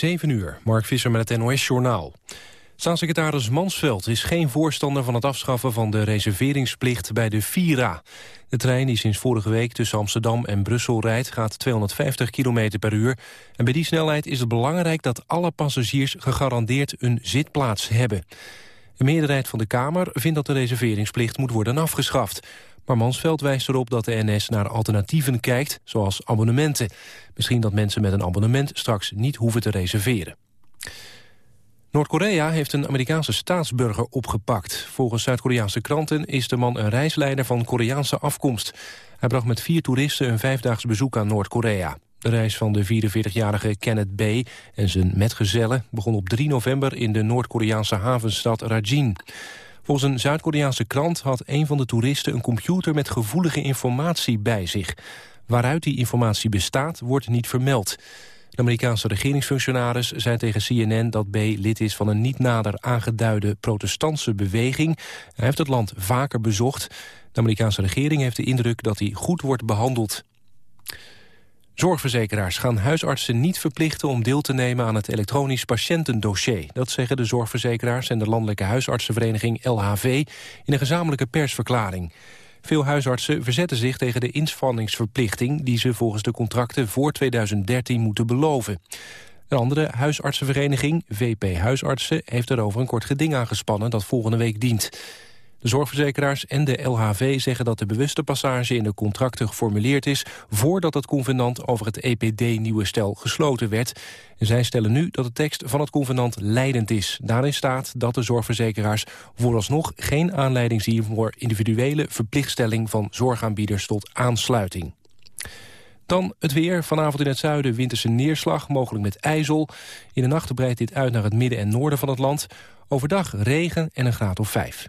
7 uur, Mark Visser met het NOS-journaal. Staatssecretaris Mansveld is geen voorstander van het afschaffen van de reserveringsplicht bij de Vira. De trein die sinds vorige week tussen Amsterdam en Brussel rijdt gaat 250 km per uur. En bij die snelheid is het belangrijk dat alle passagiers gegarandeerd een zitplaats hebben. De meerderheid van de Kamer vindt dat de reserveringsplicht moet worden afgeschaft. Maar Mansveld wijst erop dat de NS naar alternatieven kijkt, zoals abonnementen. Misschien dat mensen met een abonnement straks niet hoeven te reserveren. Noord-Korea heeft een Amerikaanse staatsburger opgepakt. Volgens Zuid-Koreaanse kranten is de man een reisleider van Koreaanse afkomst. Hij bracht met vier toeristen een vijfdaags bezoek aan Noord-Korea. De reis van de 44-jarige Kenneth B. en zijn metgezellen begon op 3 november in de Noord-Koreaanse havenstad Rajin. Volgens een Zuid-Koreaanse krant had een van de toeristen een computer met gevoelige informatie bij zich. Waaruit die informatie bestaat, wordt niet vermeld. De Amerikaanse regeringsfunctionaris zei tegen CNN dat B lid is van een niet nader aangeduide protestantse beweging. Hij heeft het land vaker bezocht. De Amerikaanse regering heeft de indruk dat hij goed wordt behandeld. Zorgverzekeraars gaan huisartsen niet verplichten om deel te nemen aan het elektronisch patiëntendossier. Dat zeggen de zorgverzekeraars en de landelijke huisartsenvereniging LHV in een gezamenlijke persverklaring. Veel huisartsen verzetten zich tegen de inspanningsverplichting... die ze volgens de contracten voor 2013 moeten beloven. Een andere huisartsenvereniging, VP Huisartsen... heeft erover een kort geding aangespannen dat volgende week dient. De zorgverzekeraars en de LHV zeggen dat de bewuste passage in de contracten geformuleerd is voordat het convenant over het EPD-nieuwe stel gesloten werd. Zij stellen nu dat de tekst van het convenant leidend is. Daarin staat dat de zorgverzekeraars vooralsnog geen aanleiding zien voor individuele verplichtstelling van zorgaanbieders tot aansluiting. Dan het weer. Vanavond in het zuiden winterse neerslag, mogelijk met ijzel. In de nacht breidt dit uit naar het midden en noorden van het land. Overdag regen en een graad of vijf.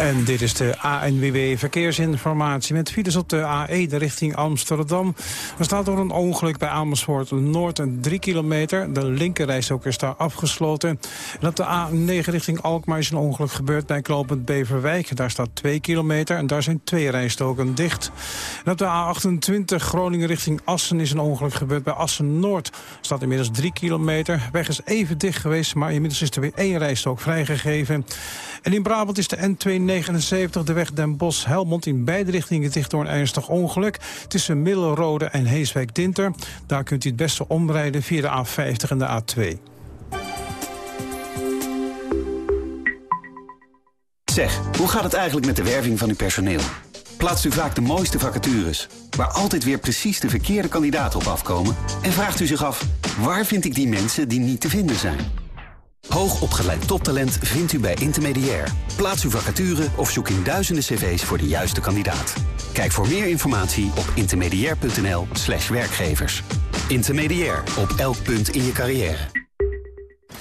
En dit is de ANWB Verkeersinformatie met files op de A1 richting Amsterdam. Er staat door een ongeluk bij Amersfoort Noord een 3 kilometer. De linkerrijstok is daar afgesloten. En op de A9 richting Alkmaar is een ongeluk gebeurd bij Klopend Beverwijk. Daar staat 2 kilometer en daar zijn twee rijstoken dicht. En op de A28 Groningen richting Assen is een ongeluk gebeurd bij Assen Noord. Staat inmiddels 3 kilometer. Weg is even dicht geweest, maar inmiddels is er weer één rijstok vrijgegeven. En in Brabant is de N279 de weg Den Bosch-Helmond in beide richtingen dicht door een ernstig ongeluk. Tussen Middelrode en Heeswijk-Dinter. Daar kunt u het beste omrijden via de A50 en de A2. Zeg, hoe gaat het eigenlijk met de werving van uw personeel? Plaatst u vaak de mooiste vacatures, waar altijd weer precies de verkeerde kandidaten op afkomen? En vraagt u zich af, waar vind ik die mensen die niet te vinden zijn? Hoogopgeleid toptalent vindt u bij Intermediair. Plaats uw vacature of zoek in duizenden cv's voor de juiste kandidaat. Kijk voor meer informatie op intermediair.nl slash werkgevers. Intermediair, op elk punt in je carrière.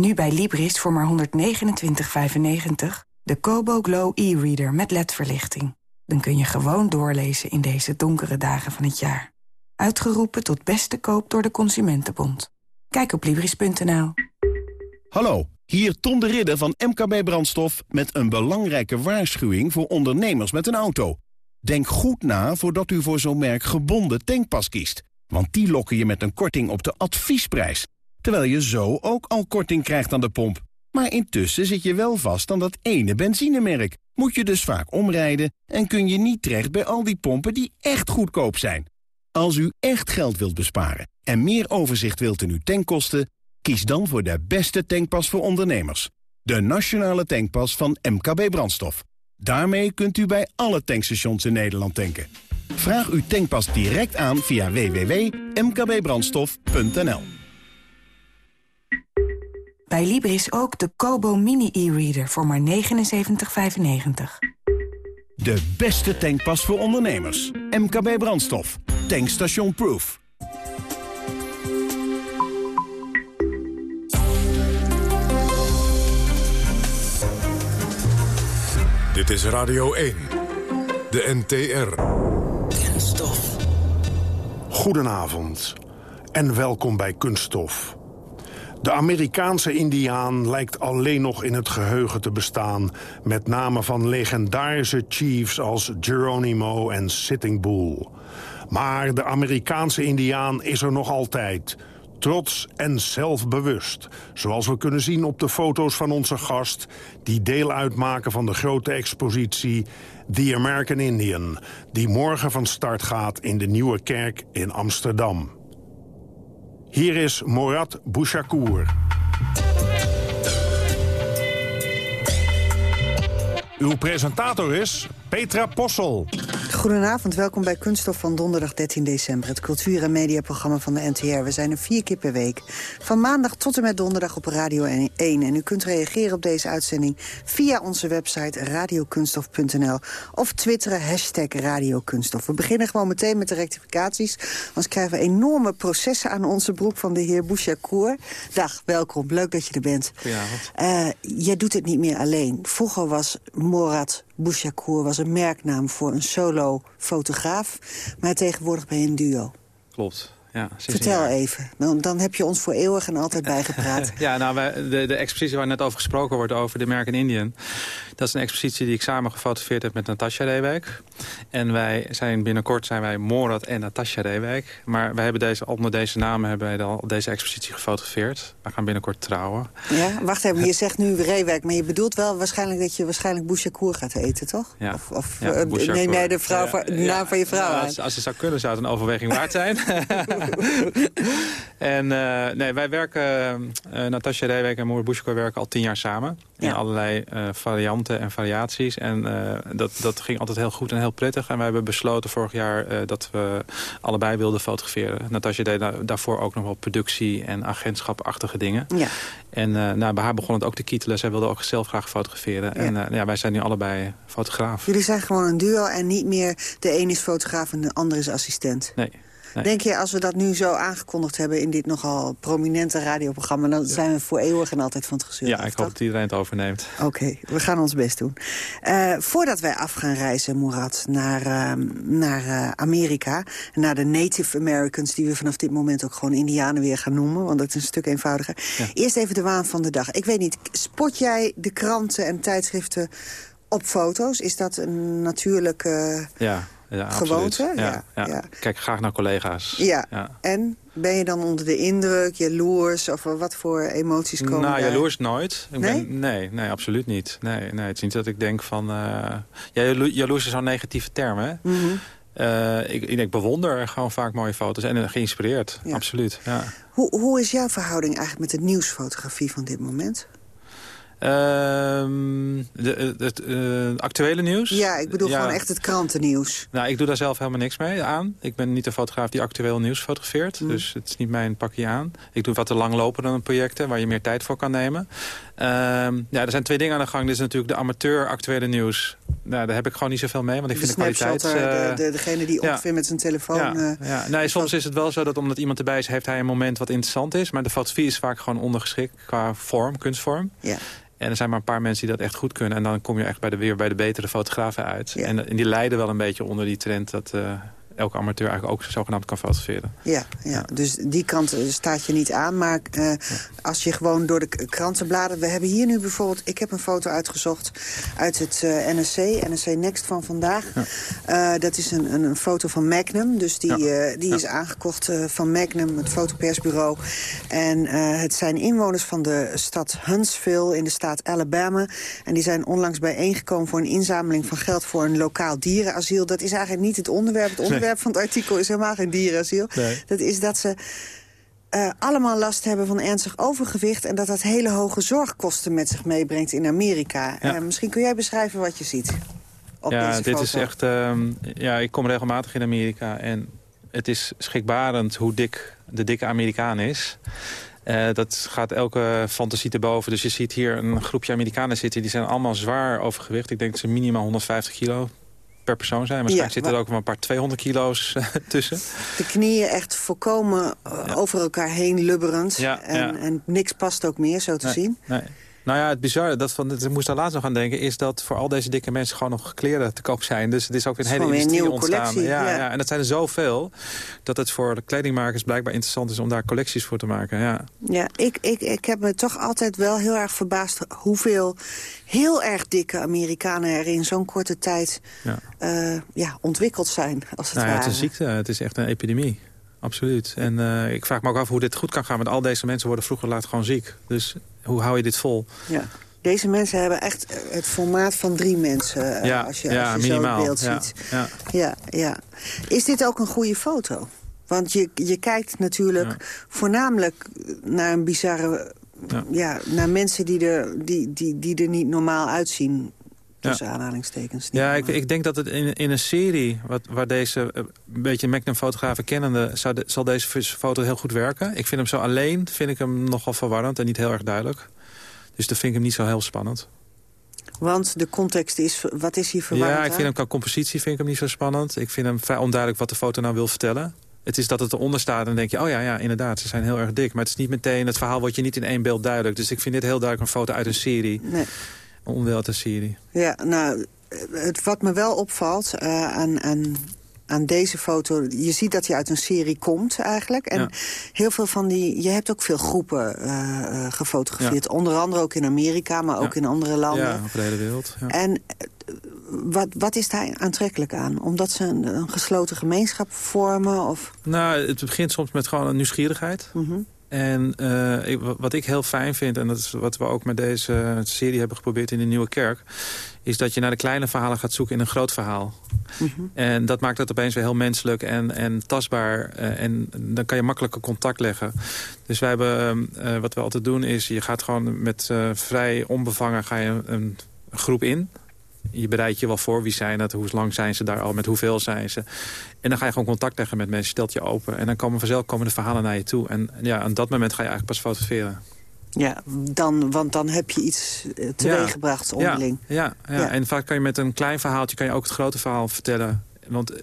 Nu bij Libris voor maar 129,95 de Kobo Glow e-reader met ledverlichting. Dan kun je gewoon doorlezen in deze donkere dagen van het jaar. Uitgeroepen tot beste koop door de Consumentenbond. Kijk op Libris.nl. Hallo, hier Tom de Ridder van MKB Brandstof... met een belangrijke waarschuwing voor ondernemers met een auto. Denk goed na voordat u voor zo'n merk gebonden tankpas kiest. Want die lokken je met een korting op de adviesprijs terwijl je zo ook al korting krijgt aan de pomp. Maar intussen zit je wel vast aan dat ene benzinemerk. Moet je dus vaak omrijden en kun je niet terecht bij al die pompen die echt goedkoop zijn. Als u echt geld wilt besparen en meer overzicht wilt in uw tankkosten... Kies dan voor de beste tankpas voor ondernemers. De nationale tankpas van MKB Brandstof. Daarmee kunt u bij alle tankstations in Nederland tanken. Vraag uw tankpas direct aan via www.mkbbrandstof.nl Bij Libris ook de Kobo Mini e-reader voor maar 79,95. De beste tankpas voor ondernemers. MKB Brandstof. Tankstation Proof. Dit is Radio 1. De NTR. Kunststof. Goedenavond en welkom bij Kunststof. De Amerikaanse indiaan lijkt alleen nog in het geheugen te bestaan... met namen van legendarische chiefs als Geronimo en Sitting Bull. Maar de Amerikaanse indiaan is er nog altijd... Trots en zelfbewust, zoals we kunnen zien op de foto's van onze gast... die deel uitmaken van de grote expositie The American Indian... die morgen van start gaat in de Nieuwe Kerk in Amsterdam. Hier is Morat Bouchakour. Uw presentator is Petra Possel. Goedenavond, welkom bij Kunststof van donderdag 13 december. Het cultuur- en mediaprogramma van de NTR. We zijn er vier keer per week. Van maandag tot en met donderdag op Radio 1. En u kunt reageren op deze uitzending via onze website radiokunststof.nl. Of twitteren hashtag radiokunststof. We beginnen gewoon meteen met de rectificaties. Anders krijgen we enorme processen aan onze broek van de heer Bouchakour. Dag, welkom. Leuk dat je er bent. Goedenavond. Uh, jij doet het niet meer alleen. Vroeger was Morat Bouchakour was een merknaam voor een solo-fotograaf. Maar tegenwoordig ben je een duo. Klopt. Ja, Vertel even, dan, dan heb je ons voor eeuwig en altijd bijgepraat. ja, nou, wij, de, de expositie waar net over gesproken wordt, over de American Indian... dat is een expositie die ik samen gefotografeerd heb met Natasja Reewijk. En wij zijn binnenkort zijn wij Morat en Natasja Reewijk. Maar wij hebben deze, onder deze namen hebben wij al deze expositie gefotografeerd. We gaan binnenkort trouwen. Ja, wacht even, je zegt nu Reewijk, maar je bedoelt wel waarschijnlijk dat je waarschijnlijk Bouchakour gaat eten, toch? Ja. Of, of ja, uh, neem jij de, vrouw ja, naam van je vrouw aan? Als, als het zou kunnen, zou het een overweging waard zijn. en uh, nee, wij werken, uh, Natasja Reewijk en Moer Bushko werken al tien jaar samen. In allerlei uh, varianten en variaties. En dat, dat ging altijd heel goed en heel prettig. En wij hebben besloten vorig jaar dat we allebei wilden fotograferen. Natasja deed da daarvoor ook nog wel productie en agentschapachtige dingen. Ja. En nou, bij haar begon het ook te kietelen. Zij wilde ook zelf graag fotograferen. Ja. En ja, wij zijn nu allebei fotograaf. Jullie zijn gewoon een duo en niet meer de een is fotograaf en de ander is assistent. Nee. Nee. Denk je, als we dat nu zo aangekondigd hebben in dit nogal prominente radioprogramma... dan zijn we voor eeuwig en altijd van het gezeur Ja, af, ik hoop dat iedereen het overneemt. Oké, okay, we gaan ons best doen. Uh, voordat wij af gaan reizen, Murat, naar, uh, naar uh, Amerika... naar de Native Americans, die we vanaf dit moment ook gewoon Indianen weer gaan noemen... want dat is een stuk eenvoudiger. Ja. Eerst even de waan van de dag. Ik weet niet, spot jij de kranten en tijdschriften op foto's? Is dat een natuurlijke... Ja. Ja, gewoonte? Ja, ja. Kijk graag naar collega's. Ja. en ben je dan onder de indruk, jaloers... of wat voor emoties komen Nou, daar? jaloers nooit. Ik nee? Ben, nee? Nee, absoluut niet. Nee, nee, het is niet dat ik denk van... Uh, ja, jaloers is zo'n negatieve term, hè? Mm -hmm. uh, ik, ik bewonder gewoon vaak mooie foto's en geïnspireerd. Ja. Absoluut, ja. Hoe, hoe is jouw verhouding eigenlijk met de nieuwsfotografie van dit moment? De, het uh, actuele nieuws? Ja, ik bedoel ja. gewoon echt het krantennieuws. Nou, ik doe daar zelf helemaal niks mee aan. Ik ben niet de fotograaf die actueel nieuws fotografeert. Mm. Dus het is niet mijn pakje aan. Ik doe wat te langlopende projecten waar je meer tijd voor kan nemen. Uh, ja, er zijn twee dingen aan de gang. Dit is natuurlijk de amateur actuele nieuws. Nou, daar heb ik gewoon niet zoveel mee, want ik de vind de kwaliteit... De, de, degene die ja. ongeveer met zijn telefoon... Ja, ja. Nee, soms is het wel zo dat omdat iemand erbij is... heeft hij een moment wat interessant is. Maar de fotografie is vaak gewoon ondergeschikt qua vorm, kunstvorm. Ja. En er zijn maar een paar mensen die dat echt goed kunnen. En dan kom je echt bij de, weer bij de betere fotografen uit. Ja. En, en, die lijden wel een beetje onder die trend... dat uh, elke amateur eigenlijk ook zogenaamd kan fotograferen. Ja, ja, ja. dus die kant staat je niet aan. Maar uh, ja. als je gewoon door de kranten bladert... We hebben hier nu bijvoorbeeld... Ik heb een foto uitgezocht uit het uh, NSC. NSC Next van vandaag. Ja. dat is een, een, een, foto van Magnum. Dus die, die is aangekocht van Magnum, het fotopersbureau. En het zijn inwoners van de stad Huntsville in de staat Alabama. En die zijn onlangs bijeengekomen voor een inzameling van geld... voor een lokaal dierenasiel. Dat is eigenlijk niet het onderwerp. Het onderwerp nee van het artikel is helemaal geen dierenasiel. Nee. Dat is dat ze eh, allemaal last hebben van ernstig overgewicht... en dat dat hele hoge zorgkosten met zich meebrengt in Amerika. Eh, misschien kun jij beschrijven wat je ziet op ja, deze dit foto. is echt... ehm, ja, ik kom regelmatig in Amerika en het is schrikbarend hoe dik de dikke Amerikaan is. Eh, dat gaat elke fantasie te boven. Dus je ziet hier een groepje Amerikanen zitten. Die zijn allemaal zwaar overgewicht. Ik denk dat ze minimaal 150 kilo per persoon zijn. Waarschijnlijk Ja, zitten er ook wel een paar 200 kilo's eh, tussen. De knieën echt volkomen eh, over elkaar heen lubberend. Ja, en, en niks past ook meer, zo te Nee, zien. Nee. Nou ja, het bizarre, dat van, ik moest daar laatst nog aan denken... is dat voor al deze dikke mensen gewoon nog kleren te koop zijn. Dus het is ook een hele een industrie nieuwe ontstaan. collectie, ja, ja. ja. en dat zijn er zoveel... dat het voor de kledingmakers blijkbaar interessant is... om daar collecties voor te maken. Ja. Ja, ik, ik, ik heb me toch altijd wel heel erg verbaasd... hoeveel heel erg dikke Amerikanen er in zo'n korte tijd Ja. eh, ja, ontwikkeld zijn, als het Nou ja, ware. het is een ziekte, het is echt een epidemie. Absoluut. En eh, ik vraag me ook af hoe dit goed kan gaan. Want al deze mensen worden vroeger laat gewoon ziek. Dus hoe hou je dit vol? Ja. Deze mensen hebben echt eh, het formaat van drie mensen, eh, ja, als je, ja als je zo minimaal. beeld ja, ziet. Ja. Ja, ja. Is dit ook een goede foto? Want je, je kijkt natuurlijk voornamelijk naar een bizarre... Ja. Ja. naar mensen die er, die, die, die er niet normaal uitzien. Tussen aanhalingstekens. Ja, ik, ik denk dat het in, in een serie, wat, waar deze eh, een beetje Magnum-fotografen kennende... Zou de- zal deze foto heel goed werken. Ik vind hem zo alleen, vind ik hem nogal verwarrend en niet heel erg duidelijk. Dus dat vind ik hem niet zo heel spannend. Want de context is, wat is hier verwarrend Ja, ik vind hem qua compositie vind ik hem niet zo spannend. Ik vind hem vrij onduidelijk wat de foto nou wil vertellen. Het is dat het eronder staat en dan denk je, oh ja, ja, inderdaad, ze zijn heel erg dik. Maar het is niet meteen, het verhaal wordt je niet in één beeld duidelijk. Dus ik vind dit heel duidelijk een foto uit een serie. Nee. Uit een serie. Ja, nou, het, wat me wel opvalt eh, aan, aan, aan deze foto... je ziet dat hij uit een serie komt eigenlijk. En Ja. heel veel van die... je hebt ook veel groepen eh, eh, gefotografeerd. Onder andere ook in Amerika, maar ook Ja. in andere landen. Ja, over de hele wereld. Ja. En wat, wat is daar aantrekkelijk aan? Omdat ze een, een gesloten gemeenschap vormen? Of... Nou, het begint soms met gewoon een nieuwsgierigheid. Mhm. En eh, ik- wat ik heel fijn vind, en dat is wat we ook met deze serie hebben geprobeerd in de Nieuwe Kerk... is dat je naar de kleine verhalen gaat zoeken in een groot verhaal. Mhm. En dat maakt het opeens weer heel menselijk en, en tastbaar. eh, en dan kan je makkelijker contact leggen. Dus wij hebben, eh, wat we altijd doen is, je gaat gewoon met vrij onbevangen ga je een groep in. Je bereidt je wel voor, wie zijn het, hoe lang zijn ze daar al, met hoeveel zijn ze. En dan ga je gewoon contact leggen met mensen, stelt je open. En dan komen vanzelf komen de verhalen naar je toe. En ja, aan dat moment ga je eigenlijk pas fotograferen. Ja, dan, want dan heb je iets eh, teweeggebracht onderling. Ja, ja, ja. Ja. en vaak kan je met een klein verhaaltje kan je ook het grote verhaal vertellen. Want eh,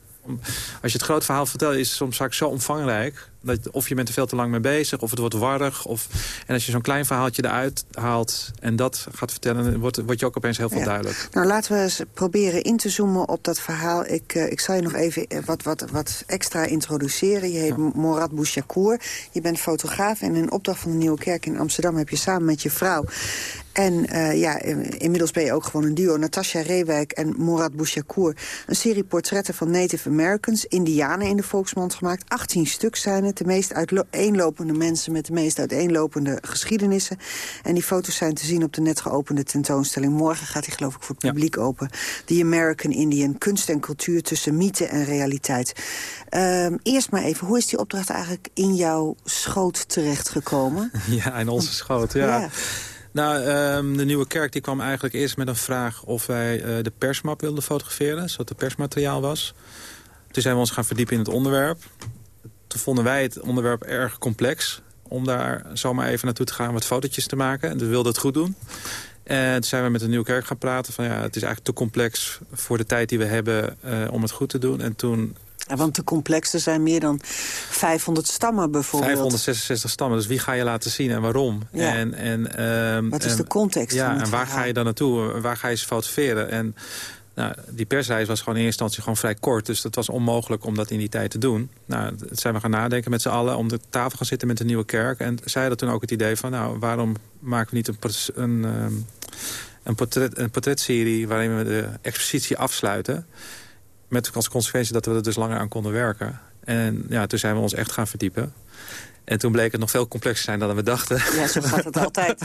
als je het grote verhaal vertelt, is het soms vaak zo omvangrijk... Dat, of je bent er veel te lang mee bezig, of het wordt warrig. Of, en als je zo'n klein verhaaltje eruit haalt en dat gaat vertellen... dan wordt, wordt je ook opeens heel veel Ja. duidelijk. Nou, laten we eens proberen in te zoomen op dat verhaal. Ik, eh, ik zal je nog even eh, wat, wat, wat extra introduceren. Je heet Morad Bouchakour. Je bent fotograaf en in opdracht van de Nieuwe Kerk in Amsterdam... heb je samen met je vrouw... En eh, ja, in- inmiddels ben je ook gewoon een duo. Natasha Reewijk en Morad Bouchakour. Een serie portretten van Native Americans, Indianen in de volksmond gemaakt. 18 stuks zijn het. De meest uiteenlopende mensen met de meest uiteenlopende geschiedenissen. En die foto's zijn te zien op de net geopende tentoonstelling. Morgen gaat die geloof ik voor het publiek open. The American Indian, kunst en cultuur tussen mythe en realiteit. Ehm, eerst maar even, hoe is die opdracht eigenlijk in jouw schoot terechtgekomen? Ja, in onze schoot, ja. Ja. Nou, ehm, de Nieuwe Kerk die kwam eigenlijk eerst met een vraag... of wij eh, de persmap wilden fotograferen, zodat er persmateriaal was. Toen zijn we ons gaan verdiepen in het onderwerp. Toen vonden wij het onderwerp erg complex... om daar zomaar even naartoe te gaan wat fotootjes te maken. En we wilden het goed doen. En toen zijn we met de Nieuwe Kerk gaan praten van... ja, het is eigenlijk te complex voor de tijd die we hebben eh, om het goed te doen. En toen want te complex, er zijn meer dan 500 stammen bijvoorbeeld. 566 stammen, dus wie ga je laten zien en waarom? Ja. En, en, ehm, Wat is en- de context Ja, en waar verhaal? ga je dan naartoe? Waar ga je ze fotograferen? En nou, die persreis was gewoon in eerste instantie gewoon vrij kort. Dus dat was onmogelijk om dat in die tijd te doen. Nou, dat zijn we gaan nadenken met z'n allen om de tafel gaan zitten met de Nieuwe Kerk. En zij hadden toen ook het idee van, nou, waarom maken we niet een, een, ehm, een, portret, een portretserie waarin we de expositie afsluiten. Met als consequentie dat we er dus langer aan konden werken. En ja, toen zijn we ons echt gaan verdiepen. En toen bleek het nog veel complexer zijn dan we dachten. Ja, zo gaat het altijd.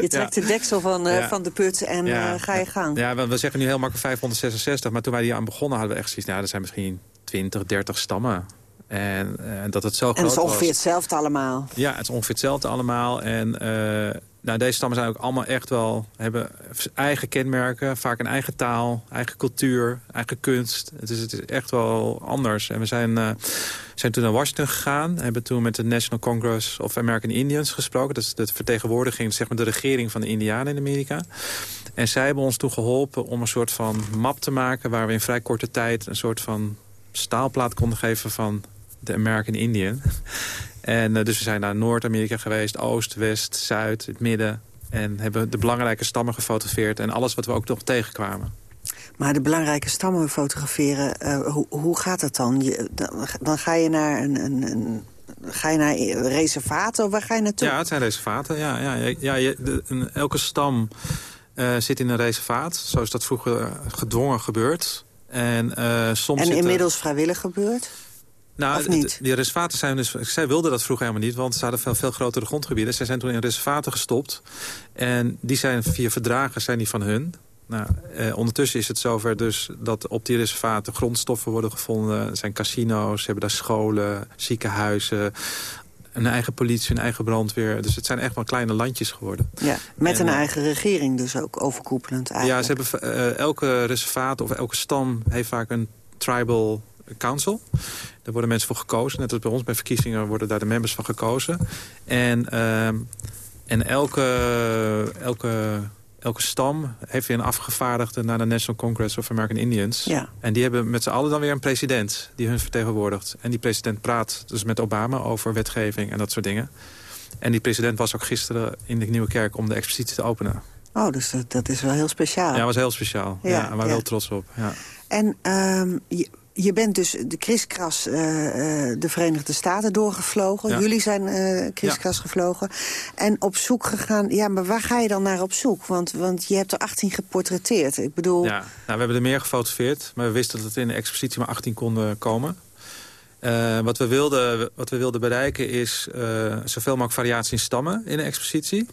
Je trekt de deksel van, eh, Ja. van de put en Ja. eh, ga je gang. Ja, we, we zeggen nu heel makkelijk 566. Maar toen wij die aan begonnen hadden we echt zoiets... Nou, er zijn misschien 20, 30 stammen. En dat het zo en groot het is ongeveer was. hetzelfde allemaal. Ja, het is ongeveer hetzelfde allemaal. En nou, deze stammen zijn ook allemaal echt wel... hebben eigen kenmerken, vaak een eigen taal, eigen cultuur, eigen kunst. Het is, het is echt wel anders. En we zijn, uh, zijn toen naar Washington gegaan. Hebben toen met de National Congress of American Indians gesproken. Dat is de vertegenwoordiging, zeg maar de regering van de Indianen in Amerika. En zij hebben ons toen geholpen om een soort van map te maken... waar we in vrij korte tijd een soort van staalplaat konden geven van de American Indian. En uh, dus we zijn naar Noord-Amerika geweest, Oost, West, Zuid, het midden. En hebben de belangrijke stammen gefotografeerd en alles wat we ook nog tegenkwamen. Maar de belangrijke stammen fotograferen, uh, hoe, hoe gaat het dan? Je, dan? dan? ga je naar een, een, een ga je naar reservaten of waar ga je naartoe? Ja, het zijn reservaten. Ja, ja, ja, je, de, een, elke stam uh, zit in een reservaat. Zo is dat vroeger gedwongen gebeurd. En, uh, soms en inmiddels vrijwillig gebeurd? Nou, of niet? die reservaten zijn dus... Zij wilden dat vroeger helemaal niet, want ze hadden veel, veel grotere grondgebieden. Zij zijn toen in reservaten gestopt. En die zijn via verdragen zijn die van hun. Nou, eh, ondertussen is het zover dus dat op die reservaten grondstoffen worden gevonden. Er zijn casino's, ze hebben daar scholen, ziekenhuizen, een eigen politie, een eigen brandweer. Dus het zijn echt wel kleine landjes geworden. Ja, met en, een eigen regering dus ook overkoepelend eigenlijk. Ja, ze hebben, uh, elke reservaat of elke stam heeft vaak een tribal council. Daar worden mensen voor gekozen. Net als bij ons bij verkiezingen worden daar de members van gekozen. En, uh, en elke, elke, elke stam heeft weer een afgevaardigde naar de National Congress of American Indians. Ja. En die hebben met z'n allen dan weer een president die hun vertegenwoordigt. En die president praat dus met Obama over wetgeving en dat soort dingen. En die president was ook gisteren in de Nieuwe Kerk om de expositie te openen. Oh, dus dat, dat is wel heel speciaal. Ja, dat was heel speciaal. Ja, ja en waar ja. wel trots op. Ja. En um, je, je bent dus de kriskras uh, de Verenigde Staten doorgevlogen. Ja. Jullie zijn uh, kriskras ja. gevlogen. En op zoek gegaan. Ja, maar waar ga je dan naar op zoek? Want, want je hebt er 18 geportretteerd. Ik bedoel... Ja, nou, we hebben er meer gefotografeerd. Maar we wisten dat er in de expositie maar 18 konden komen. Uh, wat, we wilden, wat we wilden bereiken is uh, zoveel mogelijk variatie in stammen in de expositie.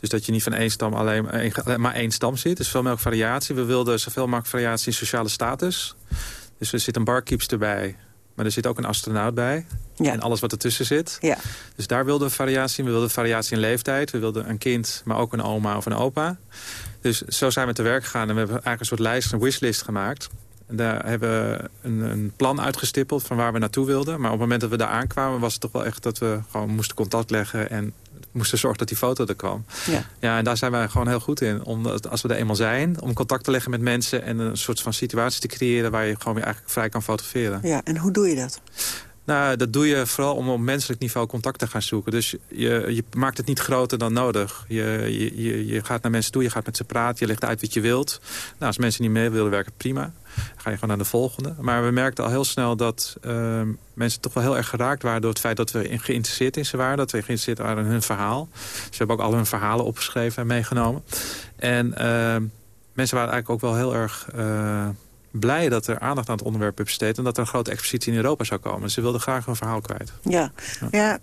Dus dat je niet van één stam alleen, maar één stam ziet. Dus zoveel mogelijk variatie. We wilden zoveel mogelijk variatie in sociale status. Dus er zit een barkeeps erbij. Maar er zit ook een astronaut bij. Ja. En alles wat ertussen zit. Ja. Dus daar wilden we variatie in. We wilden variatie in leeftijd. We wilden een kind, maar ook een oma of een opa. Dus zo zijn we te werk gegaan. En we hebben eigenlijk een soort lijst, een wishlist gemaakt. En daar hebben we een, een, plan uitgestippeld van waar we naartoe wilden. Maar op het moment dat we daar aankwamen was het toch wel echt dat we gewoon moesten contact leggen. En moesten zorgen dat die foto er kwam. Ja. ja, en daar zijn wij gewoon heel goed in. Om, als we er eenmaal zijn, om contact te leggen met mensen... en een soort van situatie te creëren waar je gewoon weer eigenlijk vrij kan fotograferen. Ja, en hoe doe je dat? Nou, dat doe je vooral om op menselijk niveau contact te gaan zoeken. Dus je, je maakt het niet groter dan nodig. Je, je, je gaat naar mensen toe, je gaat met ze praten, je legt uit wat je wilt. Nou, als mensen niet mee willen werken, prima. Ga je gewoon naar de volgende. Maar we merkten al heel snel dat uh, mensen toch wel heel erg geraakt waren... door het feit dat we geïnteresseerd in ze waren. Dat we geïnteresseerd waren in hun verhaal. Ze hebben ook al hun verhalen opgeschreven en meegenomen. En uh, mensen waren eigenlijk ook wel heel erg... Uh, blij dat er aandacht aan het onderwerp is besteed... en dat er een grote expositie in Europa zou komen. Ze wilden graag hun verhaal kwijt. Ja, ja. ja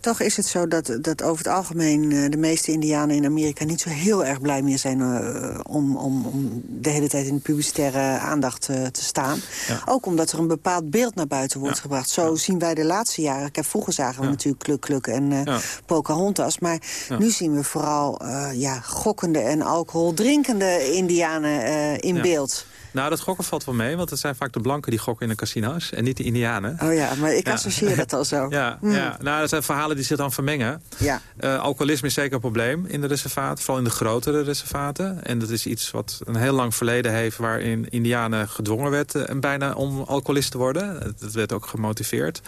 toch is het zo dat, dat over het algemeen... de meeste indianen in Amerika niet zo heel erg blij meer zijn... Uh, om, om, om de hele tijd in de publicitaire aandacht uh, te staan. Ja. Ook omdat er een bepaald beeld naar buiten wordt ja. gebracht. Zo zien wij de laatste jaren... Kijk, vroeger zagen we natuurlijk Kluk Kluk en uh, Pocahontas... maar nu zien we vooral ja, gokkende en alcohol drinkende indianen in beeld... Nou, dat gokken valt wel mee, want het zijn vaak de blanken die gokken in de casino's en niet de indianen. Oh ja, maar ik associeer dat al zo. Ja, mm. ja, nou, dat zijn verhalen die zich dan vermengen. Ja. Uh, alcoholisme is zeker een probleem in de reservaten, vooral in de grotere reservaten. En dat is iets wat een heel lang verleden heeft waarin indianen gedwongen werden bijna om alcoholist te worden. Dat werd ook gemotiveerd.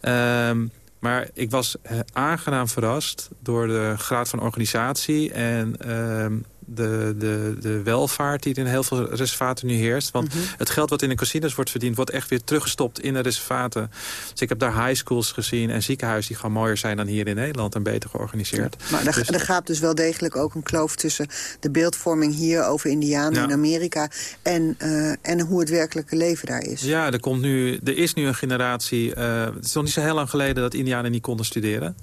Um, maar ik was aangenaam verrast door de graad van organisatie en uh, de, de, de welvaart die in heel veel reservaten nu heerst. Want Mhm. mm -hmm. het geld wat in de casinos wordt verdiend... wordt echt weer teruggestopt in de reservaten. Dus ik heb daar high schools gezien en ziekenhuizen... die gewoon mooier zijn dan hier in Nederland en beter georganiseerd. Ja. Maar er, dus, er, gaat dus wel degelijk ook een kloof tussen de beeldvorming hier... over indianen ja. in Amerika en, uh, en hoe het werkelijke leven daar is. Ja, er, komt nu, er is nu een generatie... Uh, het is nog niet zo heel lang geleden dat indianen niet konden studeren.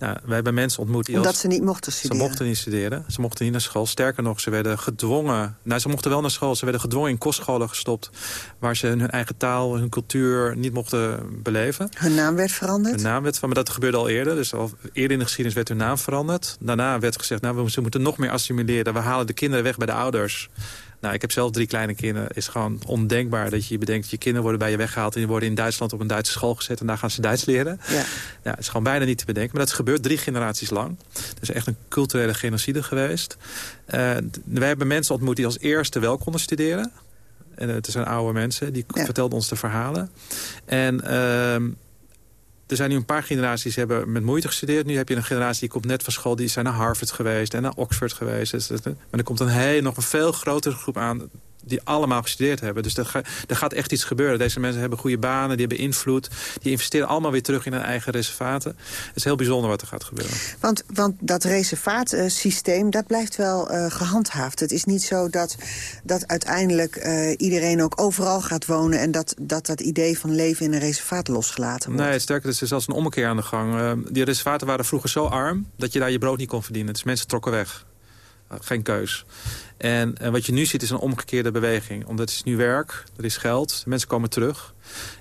Nou, we hebben mensen ontmoet die... Omdat als- ze niet mochten studeren. Ze mochten niet studeren. Ze mochten niet naar school. Sterker nog, ze werden gedwongen... Nou, ze mochten wel naar school. Ze werden gedwongen in kostscholen gestopt... waar ze hun eigen taal, hun cultuur niet mochten beleven. Hun naam werd veranderd? Hun naam werd van, maar dat gebeurde al eerder. Dus al eerder in de geschiedenis werd hun naam veranderd. Daarna werd gezegd, nou, we, ze moeten nog meer assimileren. We halen de kinderen weg bij de ouders. Nou, ik heb zelf drie kleine kinderen. Het is gewoon ondenkbaar dat je bedenkt... je kinderen worden bij je weggehaald... en die worden in Duitsland op een Duitse school gezet... en daar gaan ze Duits leren. Ja. Ja, het is gewoon bijna niet te bedenken. Maar dat gebeurt drie generaties lang. Het is echt een culturele genocide geweest. Uh, wij hebben mensen ontmoet die als eerste wel konden studeren. En het zijn oude mensen, die Ja. vertelden ons de verhalen. En... ehm, er zijn nu een paar generaties die hebben met moeite gestudeerd. Nu heb je een generatie die komt net van school. Die zijn naar Harvard geweest en naar Oxford geweest. Dus dat- maar er komt een heel, nog een veel grotere groep aan die allemaal gestudeerd hebben. Dus er, ga- er gaat echt iets gebeuren. Deze mensen hebben goede banen, die hebben invloed. Die investeren allemaal weer terug in hun eigen reservaten. Het is heel bijzonder wat er gaat gebeuren. Want, want dat reservaatsysteem, dat blijft wel eh, gehandhaafd. Het is niet zo dat, dat uiteindelijk eh, iedereen ook overal gaat wonen... en dat, dat dat idee van leven in een reservaat losgelaten wordt. Nee, sterker, er is zelfs een ommekeer aan de gang. Eh, die reservaten waren vroeger zo arm dat je daar je brood niet kon verdienen. Dus mensen trokken weg. Geen keus. En eh, wat je nu ziet is een omgekeerde beweging. Omdat het is nu werk, er is geld, mensen komen terug.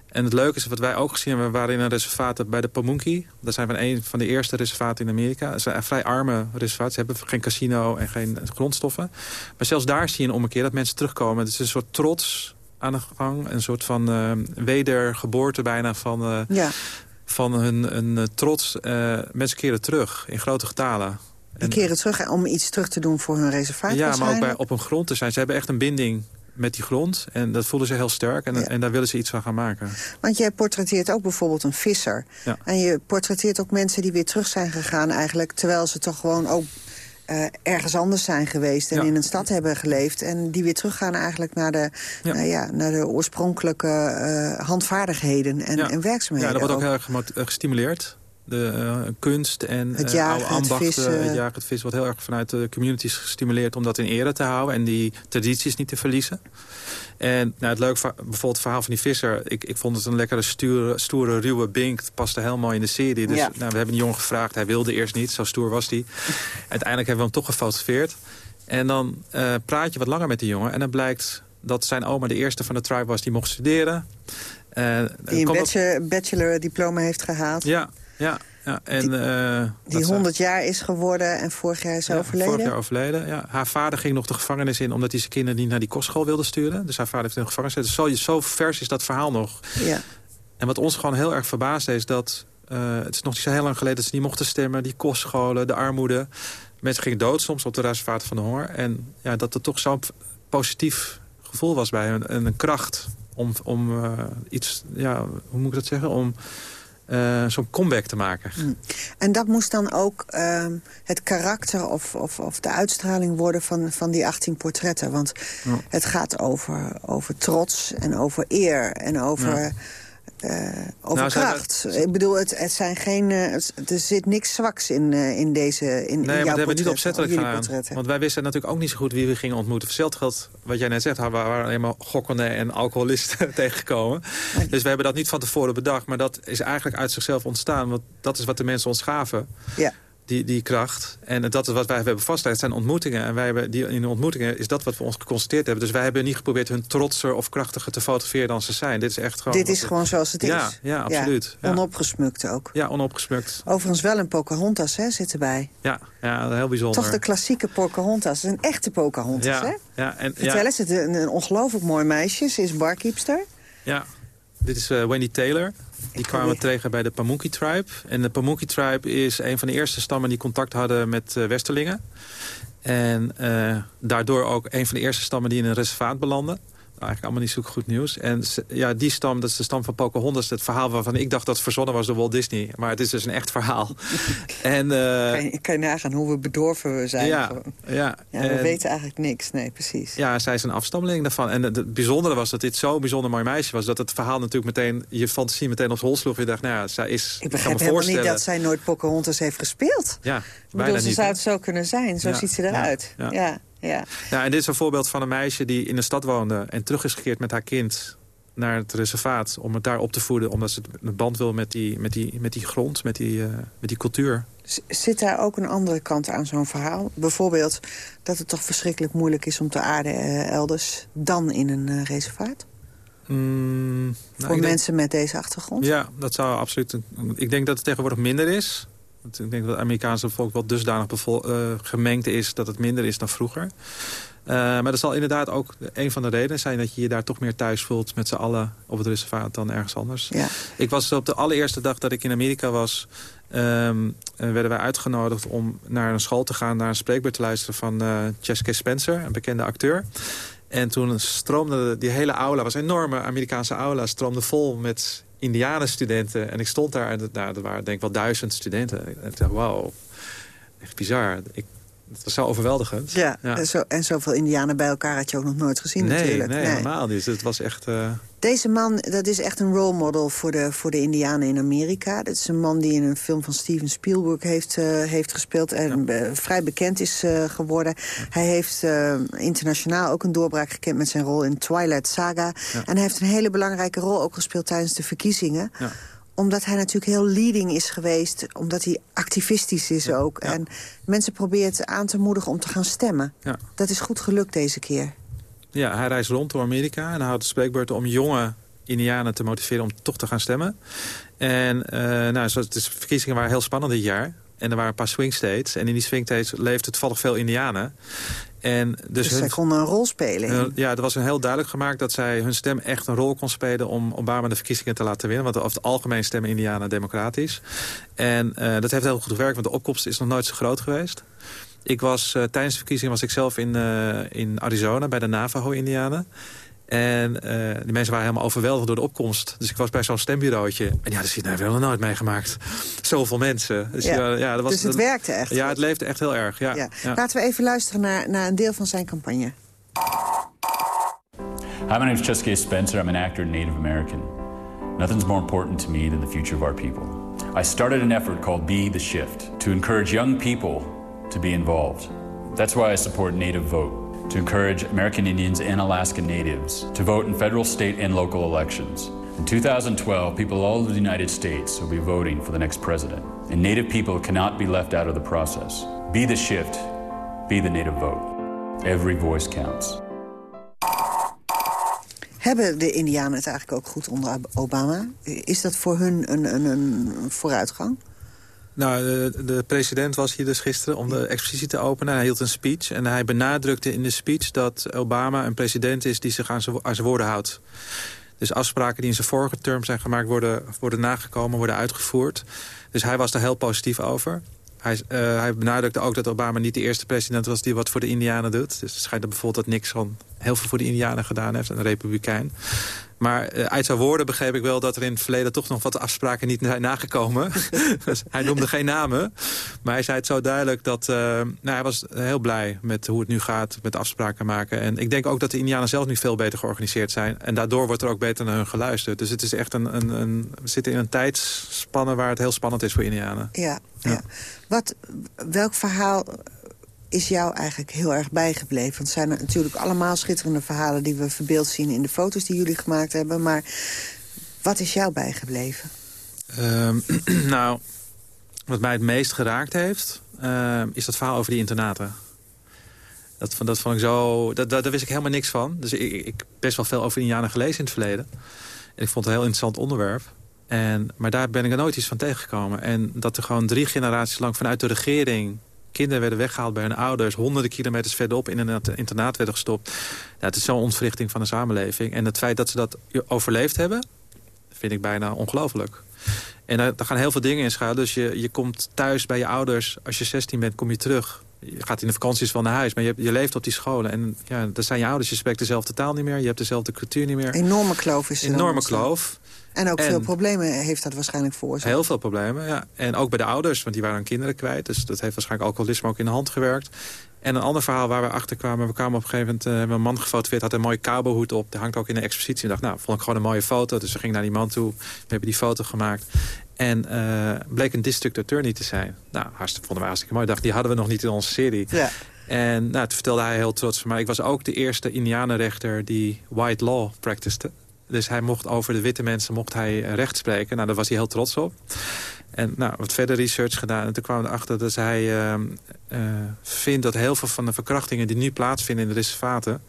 En het leuke is, wat wij ook gezien hebben... we waren in een reservaat bij de Pamunkey. Dat zijn van een van de eerste reservaten in Amerika. Het zijn vrij arme reservaten. Ze hebben geen casino en geen grondstoffen. Maar zelfs daar zie je een ommekeer dat mensen terugkomen. Het is een soort trots aan de gang. Een soort van eh, wedergeboorte bijna van... eh, Ja, van hun, hun trots. eh, mensen keren terug in grote getalen. Die keren terug om iets terug te doen voor hun reservaat ja, maar ook bij, op hun grond te zijn. Ze hebben echt een binding met die grond. En dat voelen ze heel sterk. En, en daar willen ze iets van gaan maken. Want jij portretteert ook bijvoorbeeld een visser. Ja. En je portretteert ook mensen die weer terug zijn gegaan eigenlijk... terwijl ze toch gewoon ook eh, ergens anders zijn geweest... en Ja. in een stad hebben geleefd. En die weer teruggaan eigenlijk naar de, Ja. nou ja, naar de oorspronkelijke eh, handvaardigheden en, en Ja, werkzaamheden. dat wordt ook ook. heel erg eh, gestimuleerd. De eh, kunst en Het eh, jagen, oude het ambachten, vissen. het jagen, het vissen... wordt heel erg vanuit de communities gestimuleerd om dat in ere te houden... en die tradities niet te verliezen. En nou, het leuke, bijvoorbeeld het verhaal van die visser... ik, ik vond het een lekkere, stoere, stoere ruwe bink. Het paste heel mooi in de serie. Dus Ja. nou, we hebben die jongen gevraagd. Hij wilde eerst niet, zo stoer was hij. Uiteindelijk hebben we hem toch gefotografeerd. En dan eh, praat je wat langer met die jongen... en dan blijkt dat zijn oma de eerste van de tribe was die mocht studeren... Die een bachelor, bachelor diploma heeft gehaald. ja, ja, ja. En, Die- eh, Die dat ze- 100 jaar is geworden en vorig jaar is ja, overleden. Vorig jaar overleden, ja. Haar vader ging nog de gevangenis in... omdat hij zijn kinderen niet naar die kostschool wilde sturen. Dus haar vader heeft in de gevangenis. Dus zo, zo vers is dat verhaal nog. Ja. En wat ons gewoon heel erg verbaasde is dat... eh, het is nog niet zo heel lang geleden dat ze niet mochten stemmen. Die kostscholen, de armoede. Mensen gingen dood soms op de reservaten van de honger. En ja, dat er toch zo'n positief gevoel was bij hen. En een kracht om, om eh, iets... Ja, hoe moet ik dat zeggen? Om eh, zo'n comeback te maken. En dat moest dan ook ehm, het karakter of, of, of de uitstraling worden van, van die 18 portretten. Want Ja. het gaat over, over trots en over eer en over, Ja. Eh, over Nou, Ik bedoel, het, het zijn geen, eh, er zit niks zwaks in, eh, in deze in, in Nee, jouw maar dat hebben we niet opzettelijk gedaan. portretten. Want wij wisten natuurlijk ook niet zo goed wie we gingen ontmoeten. Hetzelfde geldt, wat jij net zegt, we waren alleen maar gokkende en alcoholisten tegengekomen. Dus we hebben dat niet van tevoren bedacht. Maar dat is eigenlijk uit zichzelf ontstaan. Want dat is wat de mensen ons gaven. Ja. Die, die kracht. En dat is wat wij hebben vastgelegd. Het zijn ontmoetingen. En wij hebben die, in de ontmoetingen is dat wat we ons geconstateerd hebben. Dus wij hebben niet geprobeerd hun trotser of krachtiger te fotograferen dan ze zijn. Dit is echt gewoon... Dit is gewoon zoals het Ja, is. ja, absoluut. Ja. Onopgesmukt ook. Ja, onopgesmukt. Overigens wel een Pocahontas hè, zit erbij. Ja, ja heel bijzonder. Toch de klassieke Pocahontas. Een echte Pocahontas, hè? ja, ja, en, Vertel ja, eens, het is een, een ongelooflijk mooi meisje. Ze is barkeepster. Ja, dit is eh, Wendy Taylor. Die kwamen tegen bij de Pamunkey Tribe. En de Pamunkey Tribe is een van de eerste stammen die contact hadden met eh, Westerlingen. En eh, daardoor ook een van de eerste stammen die in een reservaat belanden. Eigenlijk allemaal niet zo goed nieuws. En ja, die stam, dat is de stam van Pocahontas. Het verhaal waarvan ik dacht dat het verzonnen was door Walt Disney. Maar het is dus een echt verhaal. en, eh, Kan je, kan je nagaan hoe we bedorven we zijn. ja, ja, ja, we en- weten eigenlijk niks. Nee, precies. ja, zij is een afstammeling daarvan. En het, bijzondere was dat dit zo'n bijzonder mooi meisje was... dat het verhaal natuurlijk meteen, je fantasie meteen op hol sloeg. Je dacht, nou ja, zij is... Ik begrijp me helemaal niet dat zij nooit Pocahontas heeft gespeeld. Ja, Ik bedoel, ze niet. zou het zo kunnen zijn. Zo Ja, ziet ze eruit. ja. Ja, ja. En dit is een voorbeeld van een meisje die in de stad woonde... en terug is gekeerd met haar kind naar het reservaat om het daar op te voeden. Omdat ze een band wil met die, met die, met die grond, met die, uh, met die cultuur. Zit daar ook een andere kant aan zo'n verhaal? Bijvoorbeeld dat het toch verschrikkelijk moeilijk is om te aarden uh, elders dan in een uh, reservaat? Mm, nou, Voor mensen denk, met deze achtergrond? Ja, dat zou absoluut... Ik denk dat het tegenwoordig minder is. Ik denk dat het Amerikaanse volk wel dusdanig uh, gemengd is... dat het minder is dan vroeger. Uh, maar dat zal inderdaad ook een van de redenen zijn... dat je je daar toch meer thuis voelt met z'n allen op het reservaat dan ergens anders. Ja. Ik was op de allereerste dag dat ik in Amerika was... Um, werden wij uitgenodigd om naar een school te gaan... naar een spreekbeurt te luisteren van uh, Jessica Spencer, een bekende acteur. En toen stroomde die hele aula, was een enorme Amerikaanse aula... stroomde vol met indianenstudenten. En ik stond daar en nou, er waren denk ik wel duizend studenten. En ik dacht, wauw, echt bizar. Ik, het was zo overweldigend. Ja, ja. En, zo, en zoveel indianen bij elkaar had je ook nog nooit gezien nee, natuurlijk. Nee, helemaal niet. Het was echt... Uh... Deze man, dat is echt een role model voor de, voor de indianen in Amerika. Dat is een man die in een film van Steven Spielberg heeft, uh, heeft gespeeld... en ja. vrij bekend is geworden. Ja. Hij heeft internationaal ook een doorbraak gekend met zijn rol in Twilight Saga. En hij heeft een hele belangrijke rol ook gespeeld tijdens de verkiezingen omdat hij natuurlijk heel leading is geweest. Omdat hij activistisch is ook. Ja. En mensen probeert aan te moedigen om te gaan stemmen. Ja. Dat is goed gelukt deze keer. Ja, hij reist rond door Amerika en houdt spreekbeurten om jonge indianen te motiveren om toch te gaan stemmen. En uh, nou, de verkiezingen waren heel spannend dit jaar. En er waren een paar swing states. En in die swing states leefden toevallig veel indianen. En dus, dus hun, zij konden een rol spelen. Ja, er was een heel duidelijk gemaakt dat zij hun stem echt een rol kon spelen... om Obama de verkiezingen te laten winnen. Want over het algemeen stemmen indianen democratisch. En uh, dat heeft heel goed gewerkt, want de opkomst is nog nooit zo groot geweest. Ik was, uh, tijdens de verkiezingen was ik zelf in, in Arizona bij de Navajo-indianen. En uh, die mensen waren helemaal overweldigd door de opkomst. Dus ik was bij zo'n stembureautje. En ja, dat heb ik nog nooit meegemaakt. Zoveel mensen. Dus, ja. ja dat was, dus het werkte echt. Ja, het leefde echt heel erg. Ja. ja. ja. Laten we even luisteren naar, naar een deel van zijn campagne. Hi, my name is Cheske Spencer. I'm an actor and Native American. Nothing's more important to me than the future of our people. I started an effort called Be the Shift to encourage young people to be involved. That's why I support Native Vote. To encourage American Indians and Alaska Natives to vote in federal, state, and local elections. In 2012, people all over the United States will be voting for the next president, and Native people cannot be left out of the process. Be the shift, be the Native vote. Every voice counts. Hebben de Indianen het eigenlijk ook goed onder Obama? Is dat voor hun een, een, een vooruitgang? Nou, de, de, president was hier dus gisteren om de expositie te openen. Hij hield een speech en hij benadrukte in de speech... dat Obama een president is die zich aan zijn woorden houdt. Dus afspraken die in zijn vorige term zijn gemaakt... worden, worden nagekomen, worden uitgevoerd. Dus hij was daar heel positief over. Hij, uh, hij benadrukte ook dat Obama niet de eerste president was... die wat voor de Indianen doet. Dus het schijnt dat bijvoorbeeld dat Nixon heel veel voor de Indianen gedaan heeft. Een republikein. Maar uh, uit zijn woorden begreep ik wel dat er in het verleden toch nog wat afspraken niet zijn nagekomen. dus hij noemde geen namen. Maar hij zei het zo duidelijk dat uh, nou, hij was heel blij met hoe het nu gaat met afspraken maken. En ik denk ook dat de Indianen zelf nu veel beter georganiseerd zijn. En daardoor wordt er ook beter naar hun geluisterd. Dus het is echt een, een, een we zitten in een tijdspanne waar het heel spannend is voor Indianen. Ja, ja. ja. Wat, welk verhaal is jou eigenlijk heel erg bijgebleven? Want het zijn natuurlijk allemaal schitterende verhalen... die we verbeeld zien in de foto's die jullie gemaakt hebben. Maar wat is jou bijgebleven? Um, nou, wat mij het meest geraakt heeft... Uh, is dat verhaal over die internaten. Dat, dat vond ik zo... Dat, daar wist ik helemaal niks van. Dus ik, ik best wel veel over Indianen gelezen in het verleden. En ik vond het een heel interessant onderwerp. En, maar daar ben ik er nooit iets van tegengekomen. En dat er gewoon drie generaties lang vanuit de regering kinderen werden weggehaald bij hun ouders... honderden kilometers verderop in een internaat werden gestopt. Ja, het is zo'n ontwrichting van de samenleving. En het feit dat ze dat overleefd hebben, vind ik bijna ongelooflijk. En daar, daar, gaan heel veel dingen in schuil. Dus je, je komt thuis bij je ouders. Als je 16 bent, kom je terug. Je gaat in de vakanties wel naar huis. Maar je, je leeft op die scholen. En ja, dat zijn je ouders. Je spreekt dezelfde taal niet meer. Je hebt dezelfde cultuur niet meer. Enorme kloof is er Enorme kloof. En ook veel problemen heeft dat waarschijnlijk voor Heel veel problemen, ja. En ook bij de ouders, want die waren hun kinderen kwijt. Dus dat heeft waarschijnlijk alcoholisme ook in de hand gewerkt. En een ander verhaal waar we achter kwamen... we kwamen op een gegeven moment... Uh, een man gefotografeerd, had een mooie kabelhoed op. Die hangt ook in de expositie. En dacht, nou, vond ik gewoon een mooie foto. Dus we gingen naar die man toe. We hebben die foto gemaakt. En uh, bleek een district attorney te zijn. Nou, hartstikke, vonden we hartstikke mooi. dacht, die hadden we nog niet in onze serie. Ja. En nou, toen vertelde hij heel trots van mij... ik was ook de eerste indianenrechter die white law practiced. Dus hij mocht over de witte mensen mocht hij recht spreken. Nou, daar was hij heel trots op. En nou, wat verder research gedaan. En toen kwamen we erachter dat hij uh, uh, vindt dat heel veel van de verkrachtingen... die nu plaatsvinden in de reservaten...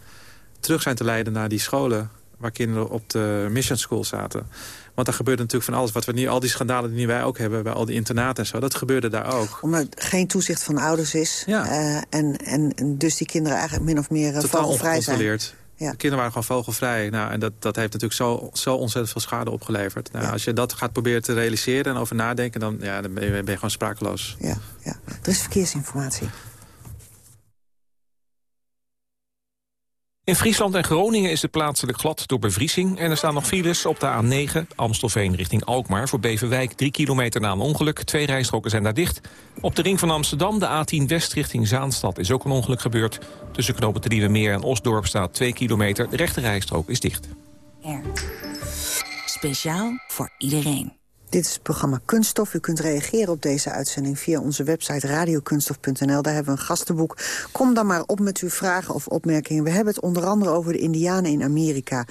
terug zijn te leiden naar die scholen waar kinderen op de mission school zaten. Want daar gebeurde natuurlijk van alles. Wat we nu, al die schandalen die wij ook hebben bij al die internaten en zo, dat gebeurde daar ook. Omdat geen toezicht van ouders is. Ja. Uh, en, en, en, dus die kinderen eigenlijk min of meer uh, vogelvrij zijn. Ja. De kinderen waren gewoon vogelvrij. Nou, en dat, dat heeft natuurlijk zo, zo ontzettend veel schade opgeleverd. Nou, ja. Als je dat gaat proberen te realiseren en over nadenken... dan, ja, dan ben, je, ben je gewoon sprakeloos. Ja, ja. Er is verkeersinformatie. In Friesland en Groningen is het plaatselijk glad door bevriezing... en er staan nog files op de A9, Amstelveen richting Alkmaar... voor Beverwijk, 3 kilometer na een ongeluk. Twee rijstroken zijn daar dicht. Op de ring van Amsterdam, de A10 West richting Zaanstad... is ook een ongeluk gebeurd. Tussen knopen de Meer en Osdorp staat 2 kilometer. De rechte rijstrook is dicht. R. Speciaal voor iedereen. Dit is het programma Kunststof. U kunt reageren op deze uitzending via onze website radiokunststof.nl. Daar hebben we een gastenboek. Kom dan maar op met uw vragen of opmerkingen. We hebben het onder andere over de indianen in Amerika.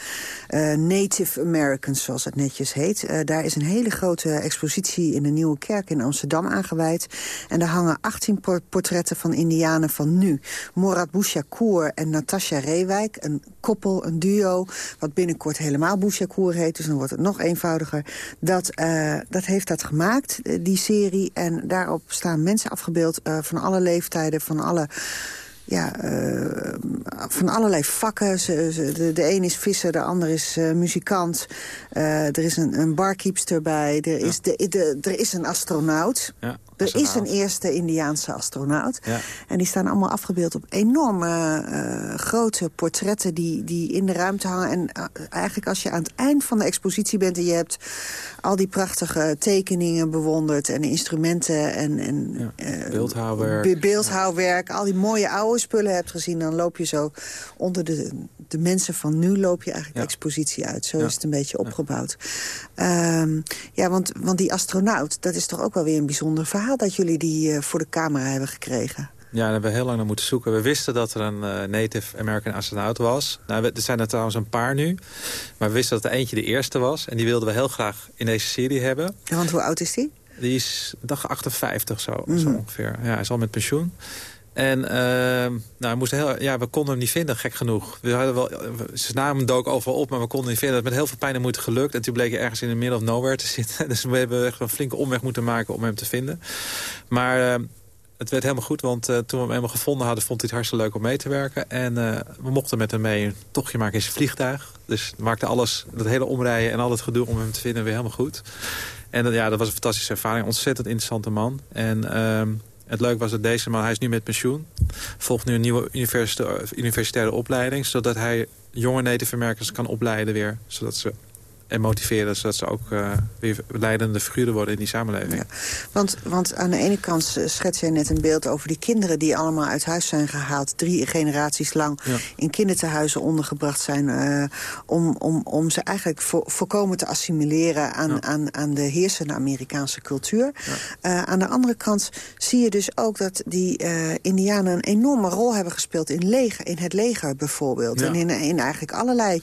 Uh, Native Americans, zoals het netjes heet. Uh, daar is een hele grote expositie in de Nieuwe Kerk in Amsterdam aangeweid. En daar hangen 18 portretten van indianen van nu. Morat Bouchakour en Natasha Reewijk. Een koppel, een duo, wat binnenkort helemaal Bouchakour heet. Dus dan wordt het nog eenvoudiger. Dat... Uh, uh, dat heeft dat gemaakt, die serie. En daarop staan mensen afgebeeld uh, van alle leeftijden, van alle ja, uh, van allerlei vakken. Ze, ze, de, de een is visser, de ander is muzikant. Er is een, een barkeepster bij. Er is, de, de, er is een astronaut. Ja, er is een eerste Indiaanse astronaut. Ja. En die staan allemaal afgebeeld op enorme grote portretten... Die, die in de ruimte hangen. En eigenlijk als je aan het eind van de expositie bent... en je hebt al die prachtige tekeningen bewonderd... en instrumenten en, en ja, beeldhouwwerk. beeldhouwwerk, al die mooie oude spullen hebt gezien... dan loop je zo onder de, de mensen van nu loop je eigenlijk de expositie uit. Zo is het een beetje opgebouwd. Ja, um, ja want, want die astronaut, dat is toch ook wel weer een bijzonder verhaal... dat jullie die uh, voor de camera hebben gekregen. Ja, daar hebben we heel lang naar moeten zoeken. We wisten dat er een uh, Native American astronaut was. Nou, er zijn er trouwens een paar nu. Maar we wisten dat er eentje de eerste was. En die wilden we heel graag in deze serie hebben. Ja, want hoe oud is die? Die is dag 58 zo, mm -hmm. zo ongeveer. Ja, hij is al met pensioen. En uh, nou, ja, we konden hem niet vinden, gek genoeg. We hadden wel, zijn naam dook overal op, maar we konden niet vinden. Dat met heel veel pijn en moeite gelukt. En toen bleek hij ergens in de middle of nowhere te zitten. Dus we hebben echt een flinke omweg moeten maken om hem te vinden. Maar uh, het werd helemaal goed, want uh, toen we hem helemaal gevonden hadden... vond hij het hartstikke leuk om mee te werken. En uh, we mochten met hem mee een tochtje maken in zijn vliegtuig. Dus maakte alles, dat hele omrijden en al het gedoe om hem te vinden weer helemaal goed. En ja, dat was een fantastische ervaring. Ontzettend interessante man. En... Het leuke was dat deze man, hij is nu met pensioen. Volgt nu een nieuwe universitaire opleiding. Zodat hij jonge Americans kan opleiden weer. Zodat ze en motiveren... zodat ze ook uh, weer leidende figuren worden in die samenleving. Ja. Want, want aan de ene kant schets jij net een beeld over die kinderen... die allemaal uit huis zijn gehaald, drie generaties lang... Ja. in kinderthuizen ondergebracht zijn... Uh, om, om, om ze eigenlijk vo voorkomen te assimileren... aan, ja. aan, aan de heersende Amerikaanse cultuur. Uh, aan de andere kant zie je dus ook dat die indianen... een enorme rol hebben gespeeld in, leger, in het leger bijvoorbeeld. En in, in eigenlijk allerlei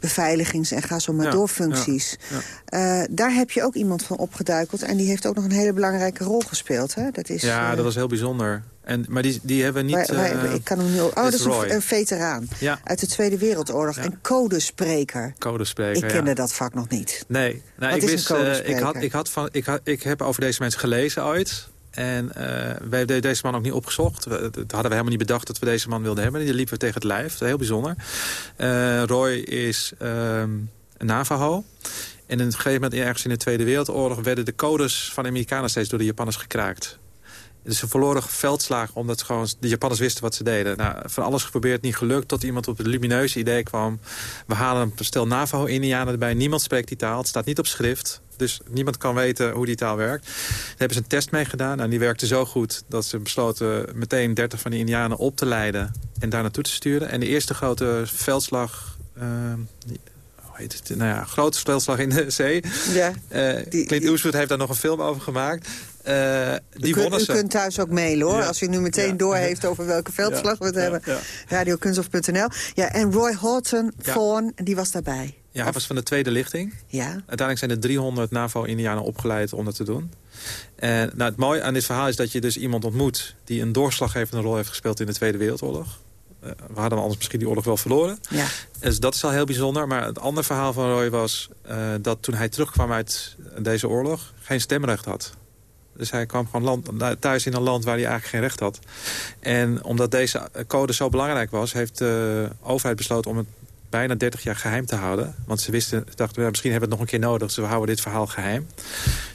beveiligings- en ga zo maar door Ja, ja. Uh, daar heb je ook iemand van opgeduikeld. En die heeft ook nog een hele belangrijke rol gespeeld. Hè? Dat is, ja, uh, dat was heel bijzonder. En, maar die, die hebben niet... Wij, wij, uh, ik kan hem nu... Oh, dat is een, een, veteraan. Ja. Uit de Tweede Wereldoorlog. Ja. Een codespreker. Codespreker, Ik kende dat vak nog niet. Nee. Nou, Wat ik is wist, ik, had, ik, had van, ik, had, ik heb over deze mensen gelezen ooit. En uh, wij hebben deze man ook niet opgezocht. We, dat hadden we helemaal niet bedacht dat we deze man wilden hebben. Die liepen we tegen het lijf. Heel bijzonder. Roy is um, een Navajo. En op een gegeven moment, ergens in de Tweede Wereldoorlog... werden de codes van de Amerikanen steeds door de Japanners gekraakt. Dus ze verloren veldslagen omdat gewoon de Japanners wisten wat ze deden. Nou, van alles geprobeerd, niet gelukt. Tot iemand op het lumineuze idee kwam. We halen een stel Navajo-Indianen erbij. Niemand spreekt die taal. Het staat niet op schrift. Dus niemand kan weten hoe die taal werkt. Daar hebben ze een test mee gedaan. En die werkte zo goed dat ze besloten meteen 30 van die Indianen op te leiden. En daar naartoe te sturen. En de eerste grote veldslag... Uh, heet het, nou ja, grote veldslag in de zee. Ja, uh, die, Clint Eastwood heeft daar nog een film over gemaakt. Uh, die u, wonnen u kunt thuis ook mailen hoor. Ja. Als u nu meteen ja. door heeft over welke veldslag we het hebben. Radiokunststof.nl. Ja, en Roy Horton, Vaughan, die was daarbij. Ja, hij was van de tweede lichting. Ja. Uiteindelijk zijn er 300 NAVO-Indianen opgeleid om dat te doen. En nou, het mooie aan dit verhaal is dat je dus iemand ontmoet... die een doorslaggevende rol heeft gespeeld in de Tweede Wereldoorlog. Uh, we hadden anders misschien die oorlog wel verloren. Ja. Dus dat is al heel bijzonder. Maar het andere verhaal van Roy was uh, dat toen hij terugkwam uit deze oorlog... geen stemrecht had. Dus hij kwam gewoon land, thuis in een land waar hij eigenlijk geen recht had. En omdat deze code zo belangrijk was... heeft de overheid besloten om het bijna 30 jaar geheim te houden. Want ze wisten, dachten, ja, misschien hebben we het nog een keer nodig. Dus we houden dit verhaal geheim.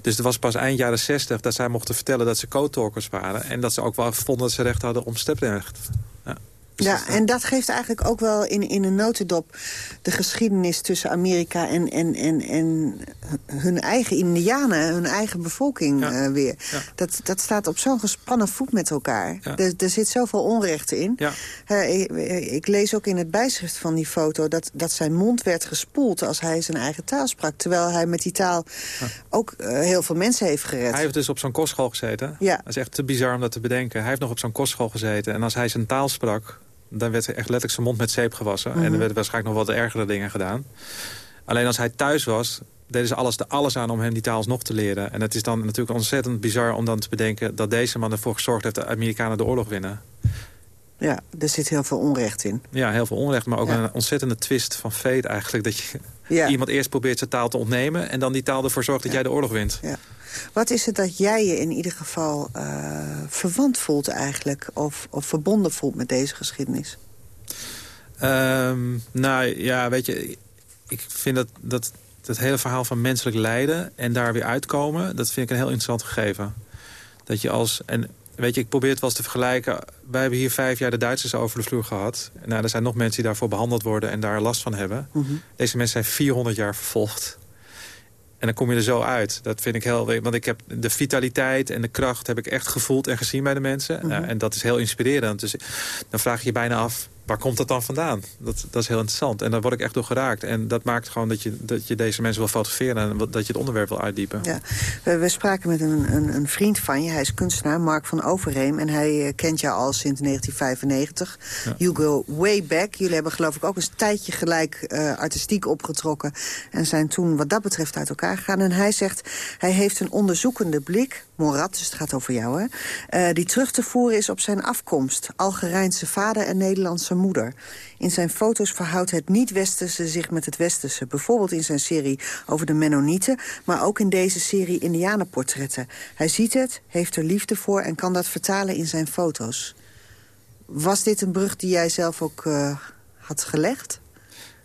Dus het was pas eind jaren 60 dat zij mochten vertellen dat ze code-talkers waren. En dat ze ook wel vonden dat ze recht hadden om stemrecht. Ja. Ja, en dat geeft eigenlijk ook wel in, in een notendop de geschiedenis tussen Amerika en, en, en, en hun eigen Indianen, hun eigen bevolking ja. uh, weer. Ja. Dat, dat staat op zo'n gespannen voet met elkaar. Ja. Er, er zit zoveel onrecht in. Uh, ik, ik, lees ook in het bijschrift van die foto dat, dat zijn mond werd gespoeld als hij zijn eigen taal sprak. Terwijl hij met die taal ook uh, heel veel mensen heeft gered. Hij heeft dus op zo'n kostschool gezeten. Ja. Dat is echt te bizar om dat te bedenken. Hij heeft nog op zo'n kostschool gezeten. En als hij zijn taal sprak, dan werd er echt letterlijk zijn mond met zeep gewassen. Mhm. En er werden waarschijnlijk nog wat ergere dingen gedaan. Alleen als hij thuis was, deden ze alles, alles aan om hem die taal alsnog te leren. En het is dan natuurlijk ontzettend bizar om dan te bedenken... dat deze man ervoor gezorgd heeft dat de Amerikanen de oorlog winnen. Ja, er zit heel veel onrecht in. Ja, heel veel onrecht, maar ook Ja. een ontzettende twist van fate eigenlijk. Dat je Ja. iemand eerst probeert zijn taal te ontnemen... en dan die taal ervoor zorgt dat jij de oorlog wint. Ja. Wat is het dat jij je in ieder geval uh, verwant voelt eigenlijk... Of, of verbonden voelt met deze geschiedenis? Um, nou ja, weet je, ik vind dat, dat het hele verhaal van menselijk lijden... en daar weer uitkomen, dat vind ik een heel interessant gegeven. Dat je als... En weet je, ik probeer het wel eens te vergelijken. Wij hebben hier vijf jaar de Duitsers over de vloer gehad. Nou, er zijn nog mensen die daarvoor behandeld worden en daar last van hebben. Mm -hmm. Deze mensen zijn 400 jaar vervolgd. En dan kom je er zo uit. Dat vind ik heel... Want ik heb de vitaliteit en de kracht heb ik echt gevoeld en gezien bij de mensen. Mm -hmm. nou, en dat is heel inspirerend. Dus dan vraag je je bijna af, waar komt dat dan vandaan? Dat, dat is heel interessant. En daar word ik echt door geraakt. En dat maakt gewoon dat je, dat je deze mensen wil fotograferen... en dat je het onderwerp wil uitdiepen. Ja. We, we spraken met een, een, een, vriend van je. Hij is kunstenaar, Mark van Overheem. En hij uh, kent jou al sinds 1995. Ja. You go way back. Jullie hebben geloof ik ook een tijdje gelijk uh, artistiek opgetrokken. En zijn toen wat dat betreft uit elkaar gegaan. En hij zegt, hij heeft een onderzoekende blik... Morat, dus het gaat over jou, hè? Uh, die terug te voeren is op zijn afkomst. Algerijnse vader en Nederlandse moeder. In zijn foto's verhoudt het niet-westerse zich met het westerse. Bijvoorbeeld in zijn serie over de Mennonieten... maar ook in deze serie Indianenportretten. Hij ziet het, heeft er liefde voor... en kan dat vertalen in zijn foto's. Was dit een brug die jij zelf ook uh, had gelegd?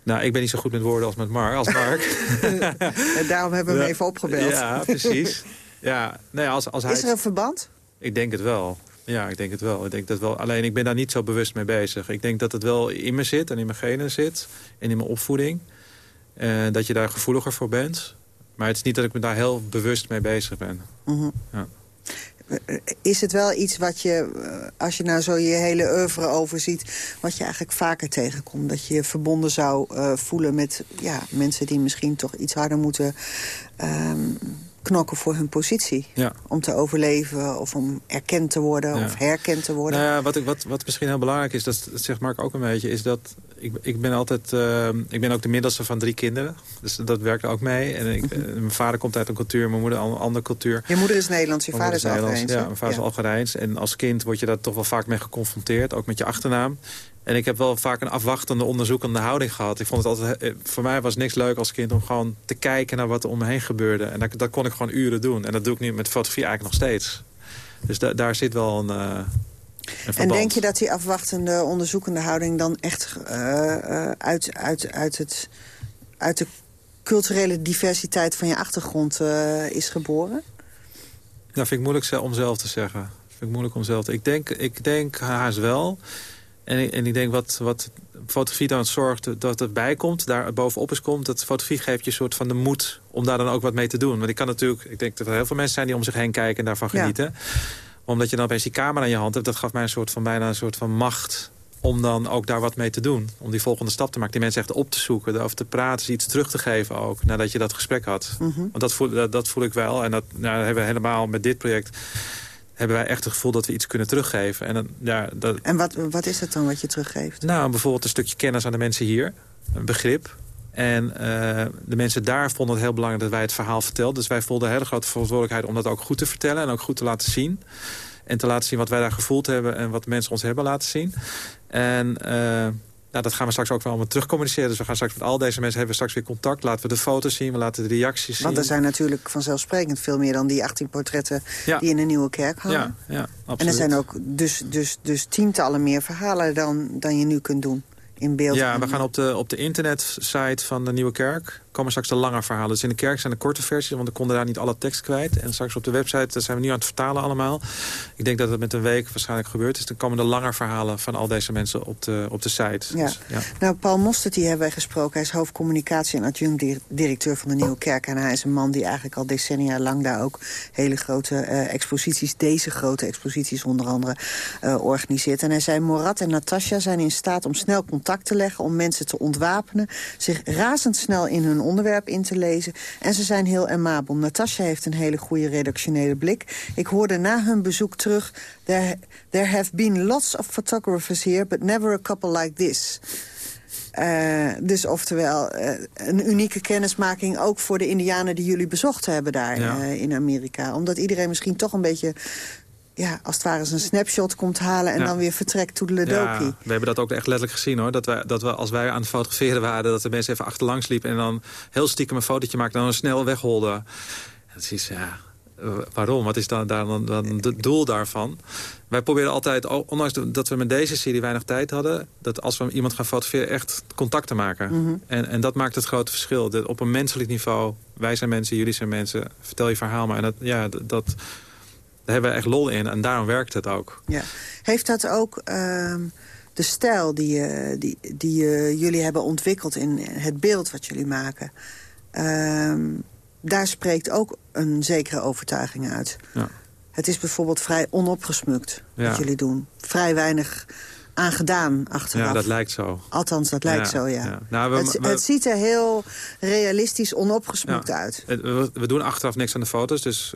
Nou, ik ben niet zo goed met woorden als met Mark. Als Mark. Daarom hebben we hem even opgebeld. Ja, precies. Ja, nee, als, als hij... Is er een verband? Ik denk het wel. Ja, ik denk het wel. Ik denk dat wel. Alleen ik ben daar niet zo bewust mee bezig. Ik denk dat het wel in me zit en in mijn genen zit. En in mijn opvoeding. Uh, dat je daar gevoeliger voor bent. Maar het is niet dat ik me daar heel bewust mee bezig ben. -hmm. ja. Is het wel iets wat je, als je nou zo je hele oeuvre overziet... wat je eigenlijk vaker tegenkomt? Dat je je verbonden zou uh, voelen met ja, mensen die misschien toch iets harder moeten... Um, knokken voor hun positie. Ja. Om te overleven of om erkend te worden ja. of herkend te worden. Nou ja, wat, ik, wat, wat misschien heel belangrijk is, dat, dat zegt Mark ook een beetje... is dat ik, ik ben altijd... Uh, ik ben ook de middelste van drie kinderen. Dus dat werkt ook mee. En ik, uh, mijn vader komt uit een cultuur, mijn moeder uit een andere cultuur. Je moeder is Nederlands, je vader is Algerijns. Ja, mijn vader is Algerijns. En als kind word je daar toch wel vaak mee geconfronteerd. Ook met je achternaam. En ik heb wel vaak een afwachtende, onderzoekende houding gehad. Ik vond het altijd, voor mij was niks leuk als kind om gewoon te kijken naar wat er om me heen gebeurde. En dat, dat kon ik gewoon uren doen. En dat doe ik nu met fotografie eigenlijk nog steeds. Dus da, daar zit wel een, uh, een En denk je dat die afwachtende, onderzoekende houding dan echt uh, uh, uit, uit, uit, het, uit de culturele diversiteit van je achtergrond is geboren? Ja, vind ik moeilijk om zelf te zeggen. Vind ik moeilijk om zelf te... Ik denk, ik denk haast wel... En ik, en ik denk wat, wat fotografie dan zorgt dat het bijkomt, daar bovenop is komt, dat fotografie geeft je een soort van de moed om daar dan ook wat mee te doen. Want ik kan natuurlijk, ik denk dat er heel veel mensen zijn die om zich heen kijken en daarvan genieten. Ja. Omdat je dan opeens die camera in je hand hebt, dat gaf mij een soort van bijna een soort van macht om dan ook daar wat mee te doen. Om die volgende stap te maken, die mensen echt op te zoeken, over te praten, iets terug te geven ook, nadat je dat gesprek had. Mm -hmm. Want dat voel, dat, dat voel ik wel en dat nou, hebben we helemaal met dit project hebben wij echt het gevoel dat we iets kunnen teruggeven. En, dan, ja, dat... en wat, wat is het dan wat je teruggeeft? Nou, bijvoorbeeld een stukje kennis aan de mensen hier. Een begrip. En uh, de mensen daar vonden het heel belangrijk dat wij het verhaal vertelden. Dus wij voelden een hele grote verantwoordelijkheid om dat ook goed te vertellen... en ook goed te laten zien. En te laten zien wat wij daar gevoeld hebben en wat mensen ons hebben laten zien. En... Uh, nou, dat gaan we straks ook wel allemaal terugcommuniceren. Dus we gaan straks met al deze mensen hebben we straks weer contact. Laten we de foto's zien, we laten de reacties zien. Want er zijn natuurlijk vanzelfsprekend veel meer dan die 18 portretten... die in een nieuwe kerk hangen. Ja, ja, absoluut. En er zijn ook dus, dus, dus tientallen meer verhalen dan, dan je nu kunt doen in beeld. Ja, we gaan op de, op de internetsite van de Nieuwe Kerk komen straks de lange verhalen. Dus in de kerk zijn de korte versies, want we konden daar niet alle tekst kwijt. En straks op de website zijn we nu aan het vertalen allemaal. Ik denk dat het met een week waarschijnlijk gebeurd is. Dan komen de lange verhalen van al deze mensen op de, op de site. Ja. Dus, ja. Nou, Paul Mostert, die hebben wij gesproken. Hij is hoofdcommunicatie en adjunct-directeur van de Nieuwe Kerk. En hij is een man die eigenlijk al decennia lang daar ook hele grote uh, exposities, deze grote exposities onder andere, uh, organiseert. En hij zei, Morat en Natasja zijn in staat om snel contact te leggen, om mensen te ontwapenen, zich razendsnel in hun onderwerp in te lezen. En ze zijn heel amabel. Natasja heeft een hele goede redactionele blik. Ik hoorde na hun bezoek terug... There, there have been lots of photographers here, but never a couple like this. Uh, dus oftewel, uh, een unieke kennismaking ook voor de indianen die jullie bezocht hebben daar ja. uh, in Amerika. Omdat iedereen misschien toch een beetje ja, als het ware eens een snapshot komt halen... en ja. dan weer vertrekt toedeledokie. Ja, we hebben dat ook echt letterlijk gezien, hoor. Dat, wij, dat we, als wij aan het fotograferen waren... dat de mensen even achterlangs liepen... en dan heel stiekem een fotootje maakten... en dan snel wegholden. Dat is, ja... Waarom? Wat is dan, dan, dan het doel daarvan? Wij proberen altijd, ondanks dat we met deze serie weinig tijd hadden... dat als we iemand gaan fotograferen, echt contact te maken. Mhm. Mm -hmm. en, en dat maakt het grote verschil. Op een menselijk niveau, wij zijn mensen, jullie zijn mensen... vertel je verhaal maar. En dat, ja, dat, daar hebben we echt lol in en daarom werkt het ook. Ja. Heeft dat ook uh, de stijl die, uh, die, die uh, jullie hebben ontwikkeld in het beeld wat jullie maken... Uh, daar spreekt ook een zekere overtuiging uit. Ja. Het is bijvoorbeeld vrij onopgesmukt ja. wat jullie doen. Vrij weinig aangedaan achteraf. Ja, dat lijkt zo. Althans, dat lijkt ja, zo, ja. ja. Nou, we, het, we, het, ziet er heel realistisch onopgesmukt ja. uit. We, we, doen achteraf niks aan de foto's. Dus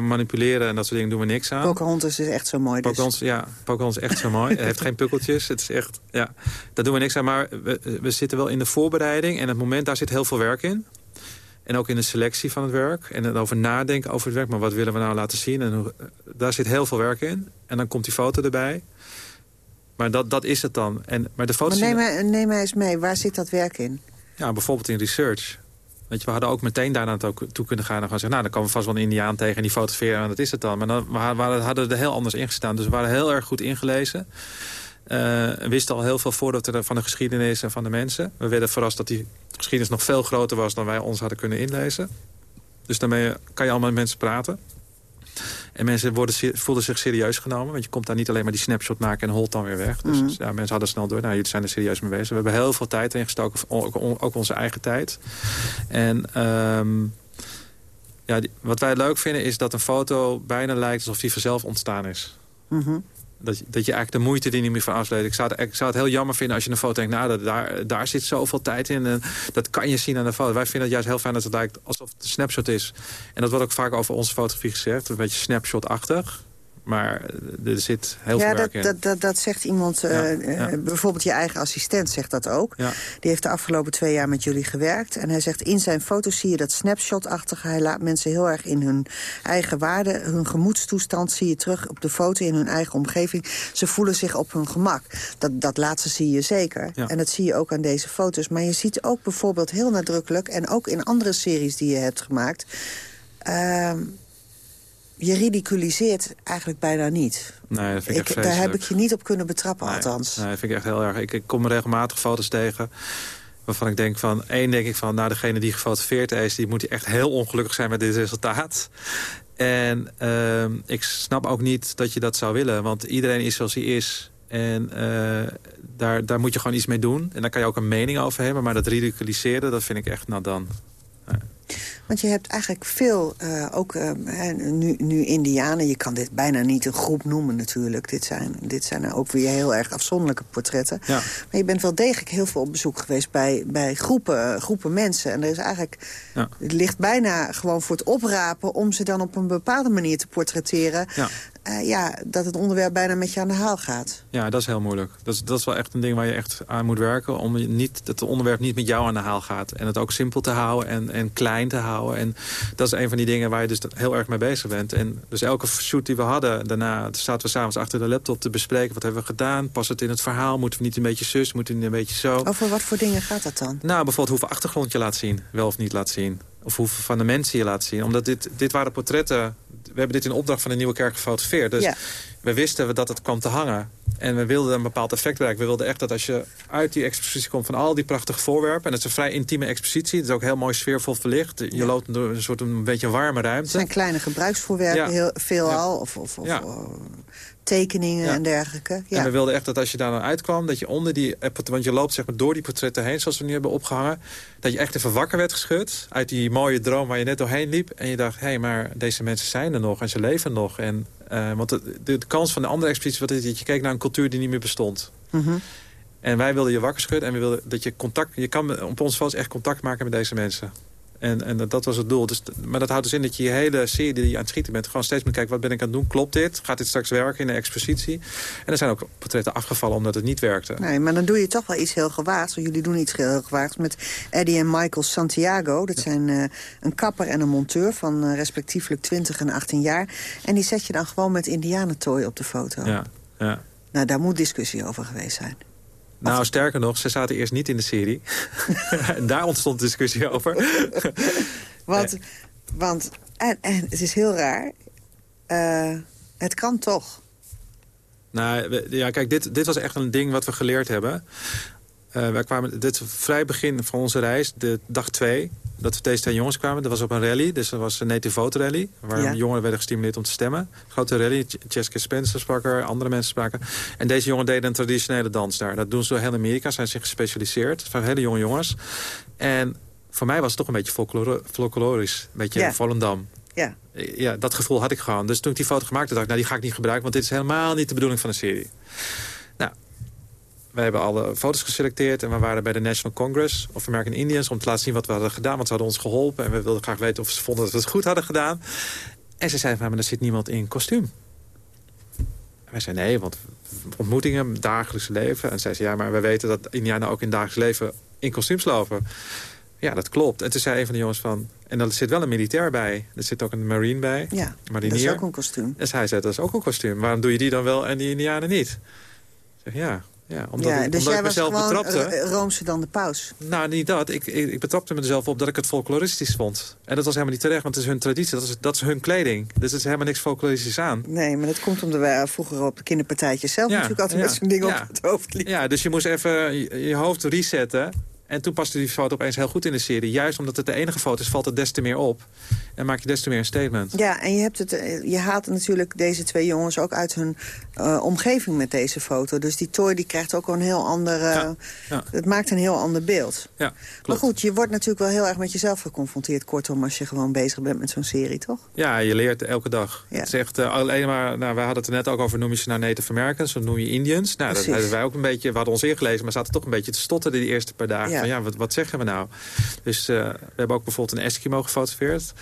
manipuleren en dat soort dingen doen we niks aan. Pocahontas is echt zo mooi dus. Pocahontas, ja, Pocahontas is echt zo mooi. Het heeft geen pukkeltjes. Het is echt, ja, daar doen we niks aan. Maar we, we zitten wel in de voorbereiding. En het moment, daar zit heel veel werk in. En ook in de selectie van het werk. En het over nadenken over het werk. Maar wat willen we nou laten zien? En daar zit heel veel werk in. En dan komt die foto erbij. Maar dat, dat is het dan. En, maar de foto's maar neem, mij, neem mij eens mee, waar zit dat werk in? Ja, bijvoorbeeld in research. Weet je, we hadden ook meteen daarna toe kunnen gaan en gewoon zeggen... nou, dan komen we vast wel een indiaan tegen en die fotograferen en dat is het dan. Maar dan we hadden we er heel anders in gestaan. Dus we waren heel erg goed ingelezen. Uh, we wisten al heel veel voordat er van de geschiedenis en van de mensen. We werden verrast dat die geschiedenis nog veel groter was... dan wij ons hadden kunnen inlezen. Dus daarmee kan je allemaal met mensen praten. En mensen worden, voelden zich serieus genomen. Want je komt daar niet alleen maar die snapshot maken en holt dan weer weg. Dus Mhm. ja, mensen hadden snel door. Nou, jullie zijn er serieus mee bezig. We hebben heel veel tijd erin gestoken. Ook, ook onze eigen tijd. En um, ja, die, wat wij leuk vinden is dat een foto bijna lijkt alsof die vanzelf ontstaan is. Mm -hmm. Dat, dat je eigenlijk de moeite die niet meer van afleiden. Ik zou, het, ik zou het heel jammer vinden als je een foto denkt... nou, dat, daar, daar zit zoveel tijd in. En dat kan je zien aan de foto. Wij vinden het juist heel fijn dat het lijkt alsof het een snapshot is. En dat wordt ook vaak over onze fotografie gezegd. Een beetje snapshot-achtig. Maar er zit heel ja, veel werk dat, in. Dat, dat, dat zegt iemand, ja, uh, ja. bijvoorbeeld je eigen assistent zegt dat ook. Ja. Die heeft de afgelopen twee jaar met jullie gewerkt. En hij zegt, in zijn foto's zie je dat snapshot-achtige. Hij laat mensen heel erg in hun eigen waarde, hun gemoedstoestand... zie je terug op de foto in hun eigen omgeving. Ze voelen zich op hun gemak. Dat, dat laatste zie je zeker. Ja. En dat zie je ook aan deze foto's. Maar je ziet ook bijvoorbeeld heel nadrukkelijk... en ook in andere series die je hebt gemaakt... Uh, je ridiculiseert eigenlijk bijna niet. Nee, dat vind ik, ik Daar heb ik je niet op kunnen betrappen, nee, althans. Nee, dat vind ik echt heel erg. Ik, ik kom regelmatig foto's tegen waarvan ik denk van... één denk ik van, nou, degene die gefotografeerd is... die moet echt heel ongelukkig zijn met dit resultaat. En uh, ik snap ook niet dat je dat zou willen. Want iedereen is zoals hij is. En uh, daar, daar moet je gewoon iets mee doen. En daar kan je ook een mening over hebben. Maar dat ridiculiseren, dat vind ik echt, nou dan... Want je hebt eigenlijk veel, uh, ook uh, nu, nu indianen... je kan dit bijna niet een groep noemen natuurlijk. Dit zijn, dit zijn ook weer heel erg afzonderlijke portretten. Ja. Maar je bent wel degelijk heel veel op bezoek geweest... bij, bij groepen, groepen mensen. En er is eigenlijk, ja. het ligt bijna gewoon voor het oprapen... om ze dan op een bepaalde manier te portretteren... Ja. Eh, ja, dat het onderwerp bijna met je aan de haal gaat. Ja, dat is heel moeilijk. Dat is, dat is wel echt een ding waar je echt aan moet werken. Om niet, dat het onderwerp niet met jou aan de haal gaat. En het ook simpel te houden en, en klein te houden. En dat is een van die dingen waar je dus heel erg mee bezig bent. En dus elke shoot die we hadden, daarna zaten we s'avonds achter de laptop te bespreken. Wat hebben we gedaan? Past het in het verhaal? Moeten we niet een beetje zus? Moeten we niet een beetje zo? Over wat voor dingen gaat dat dan? Nou, bijvoorbeeld hoeveel achtergrond je laat zien. Wel of niet laat zien. Of hoeveel van de mensen je laat zien. Omdat dit, dit waren portretten... We hebben dit in opdracht van de Nieuwe Kerk gefotografeerd. Dus. We wisten dat het kwam te hangen. En we wilden een bepaald effect bereiken. We wilden echt dat als je uit die expositie komt van al die prachtige voorwerpen... en het is een vrij intieme expositie. Het is ook heel mooi sfeervol verlicht. Je loopt door een soort een beetje een warme ruimte. Het zijn kleine gebruiksvoorwerpen, Ja. heel, veelal. Of, of, of eh, tekeningen en dergelijke. Ja. En we wilden echt dat als je daar dan uitkwam, dat je onder die... eh, Want je loopt zeg maar door die portretten heen, zoals we nu hebben opgehangen. Dat je echt even wakker werd geschud uit die mooie droom waar je net doorheen liep. En je dacht, hé, hey, maar deze mensen zijn er nog en ze leven nog. En, eh, want de, de, de kans van de andere expositie was dat je keek naar een cultuur die niet meer bestond. Mhm. En wij wilden je wakker schudden en we wilden dat je contact... Je kan op onze foto's echt contact maken met deze mensen. En, en dat, was het doel. Dus, maar dat houdt dus in dat je je hele serie die je aan het schieten bent... gewoon steeds moet kijken, wat ben ik aan het doen? Klopt dit? Gaat dit straks werken in de expositie? En er zijn ook portretten afgevallen omdat het niet werkte. Nee, maar dan doe je toch wel iets heel gewaagds. Want jullie doen iets heel gewaagds met Eddie en Michael Santiago. Dat zijn eh, een kapper en een monteur van eh, respectievelijk 20 en 18 jaar. En die zet je dan gewoon met indianentooi op de foto. Ja, ja. Nou, daar moet discussie over geweest zijn. Nou, sterker nog, ze zaten eerst niet in de serie. en daar ontstond discussie over. Want, want en, en het is heel raar. eh, het kan toch. Nou, ja, kijk, dit, dit was echt een ding wat we geleerd hebben. Eh, wij kwamen, dit vrij begin van onze reis, de dag twee... dat deze twee jongens kwamen. Dat was op een rally, dus dat was een native vote rally... waar Ja. jongeren werden gestimuleerd om te stemmen. Grote rally, Jessica Spencer sprak er, andere mensen spraken. En deze jongen deden een traditionele dans daar. Dat doen ze door heel Amerika, zijn zich gespecialiseerd. Het waren hele jonge jongens. En voor mij was het toch een beetje folklorisch. Een beetje Ja. Volendam. Ja. Ja, dat gevoel had ik gewoon. Dus toen ik die foto gemaakt had, dacht ik, nou, die ga ik niet gebruiken... want dit is helemaal niet de bedoeling van de serie. Wij hebben alle foto's geselecteerd... en we waren bij de National Congress of American Indians... om te laten zien wat we hadden gedaan, want ze hadden ons geholpen... en we wilden graag weten of ze vonden dat we het goed hadden gedaan. En ze zeiden van, maar er zit niemand in kostuum. En wij zeiden, nee, want ontmoetingen, dagelijks leven. En zei ze, ja, maar we weten dat Indianen ook in dagelijks leven in kostuums lopen. Ja, dat klopt. En toen zei een van de jongens van... en er zit wel een militair bij. Er zit ook een marine bij. Ja, marinier. dat is ook een kostuum. En hij zei, dat is ook een kostuum. Waarom doe je die dan wel en die Indianen niet? Ik zeg, ja, ja omdat, ja, ik, dus omdat jij ik was mezelf gewoon betrapte. Roomse dan de paus. Nou, niet dat. Ik, ik, ik betrapte mezelf op dat ik het folkloristisch vond. En dat was helemaal niet terecht, want het is hun traditie. Dat is, dat is hun kleding. Dus er is helemaal niks folkloristisch aan. Nee, maar dat komt omdat wij vroeger op de kinderpartijtjes zelf Ja, natuurlijk altijd ja, met zo'n ding op het hoofd liepen. Ja, dus je moest even je, je hoofd resetten. En toen paste die foto opeens heel goed in de serie. Juist omdat het de enige foto is, valt het des te meer op. En maak je des te meer een statement. Ja, en je, hebt het, eh, je haalt natuurlijk deze twee jongens ook uit hun eh, omgeving met deze foto. Dus die toy die krijgt ook een heel ander... ja. Het maakt een heel ander beeld. Ja, Maar goed, je wordt natuurlijk wel heel erg met jezelf geconfronteerd... kortom, als je gewoon bezig bent met zo'n serie, toch? Ja, je leert elke dag. Ja. Het is echt alleen maar, nou, we hadden het er net ook over, noem je ze nou Native Americans, dan noem je Indians. Nou, dat hadden wij ook een beetje, we hadden ons ingelezen, maar zaten toch een beetje te stotteren die eerste paar dagen. Ja. Ja, wat, wat zeggen we nou? Dus eh, we hebben ook bijvoorbeeld een Eskimo gefotografeerd.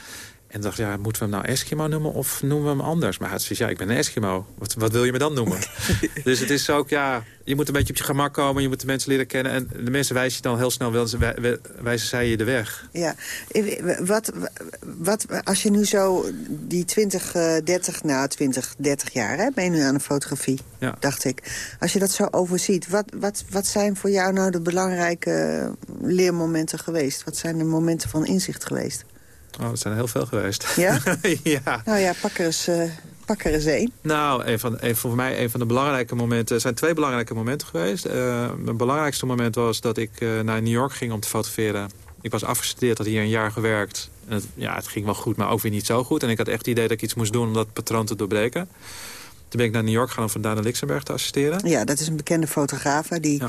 En dacht, ja, moeten we hem nou Eskimo noemen of noemen we hem anders? Maar hij zoiets, ja, ik ben een Eskimo. Wat, wat wil je me dan noemen? dus het is ook, ja, je moet een beetje op je gemak komen. Je moet de mensen leren kennen. En de mensen wijzen je dan heel snel, wel, wij- wij- wijzen zij je de weg. Ja, Eh, wat, wat, als je nu zo die 20, eh, 30, nou 20, 30 jaar hè, ben je nu aan de fotografie, Ja. dacht ik. Als je dat zo overziet, wat, wat, wat zijn voor jou nou de belangrijke leermomenten geweest? Wat zijn de momenten van inzicht geweest? Oh, er zijn er heel veel geweest. Ja? ja. Nou ja, pak er eens, eh, pak er eens één. Nou, een van, een, voor mij een van de belangrijke momenten... Er zijn twee belangrijke momenten geweest. Eh mijn belangrijkste moment was dat ik eh, naar New York ging om te fotograferen. Ik was afgestudeerd, had hier een jaar gewerkt. En het, ja, het ging wel goed, maar ook weer niet zo goed. En ik had echt het idee dat ik iets moest doen om dat patroon te doorbreken. Toen ben ik naar New York gegaan om van Dana Lixenberg te assisteren. Ja, dat is een bekende fotograaf. Die,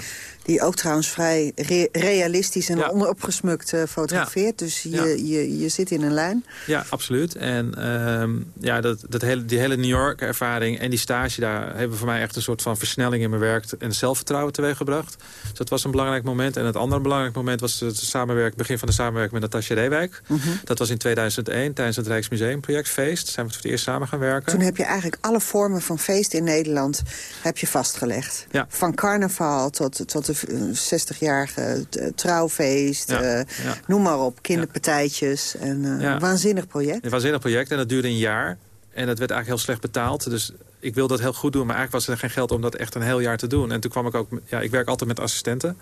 die ook trouwens vrij realistisch en onderopgesmukt uh, fotografeert. Dus je, je, je zit in een lijn. Ja, absoluut. En ehm, ja, dat, dat hele, die hele New York ervaring en die stage daar... hebben voor mij echt een soort van versnelling in mijn werk... en zelfvertrouwen teweeggebracht. Dus dat was een belangrijk moment. En het andere belangrijk moment was het samenwerking, begin van de samenwerking met Natasja Reewijk. Mhm. Dat was in 2001 tijdens het Rijksmuseumproject Feest. Zijn we voor het eerst samen gaan werken. Toen heb je eigenlijk alle vormen van feest in Nederland heb je vastgelegd. Ja. Van carnaval tot, tot de 60-jarige trouwfeest. Eh, noem maar op, kinderpartijtjes. En, uh, Waanzinnig project. Een waanzinnig project en dat duurde een jaar. En dat werd eigenlijk heel slecht betaald. Dus ik wilde dat heel goed doen. Maar eigenlijk was er geen geld om dat echt een heel jaar te doen. En toen kwam ik ook... Ja, ik werk altijd met assistenten.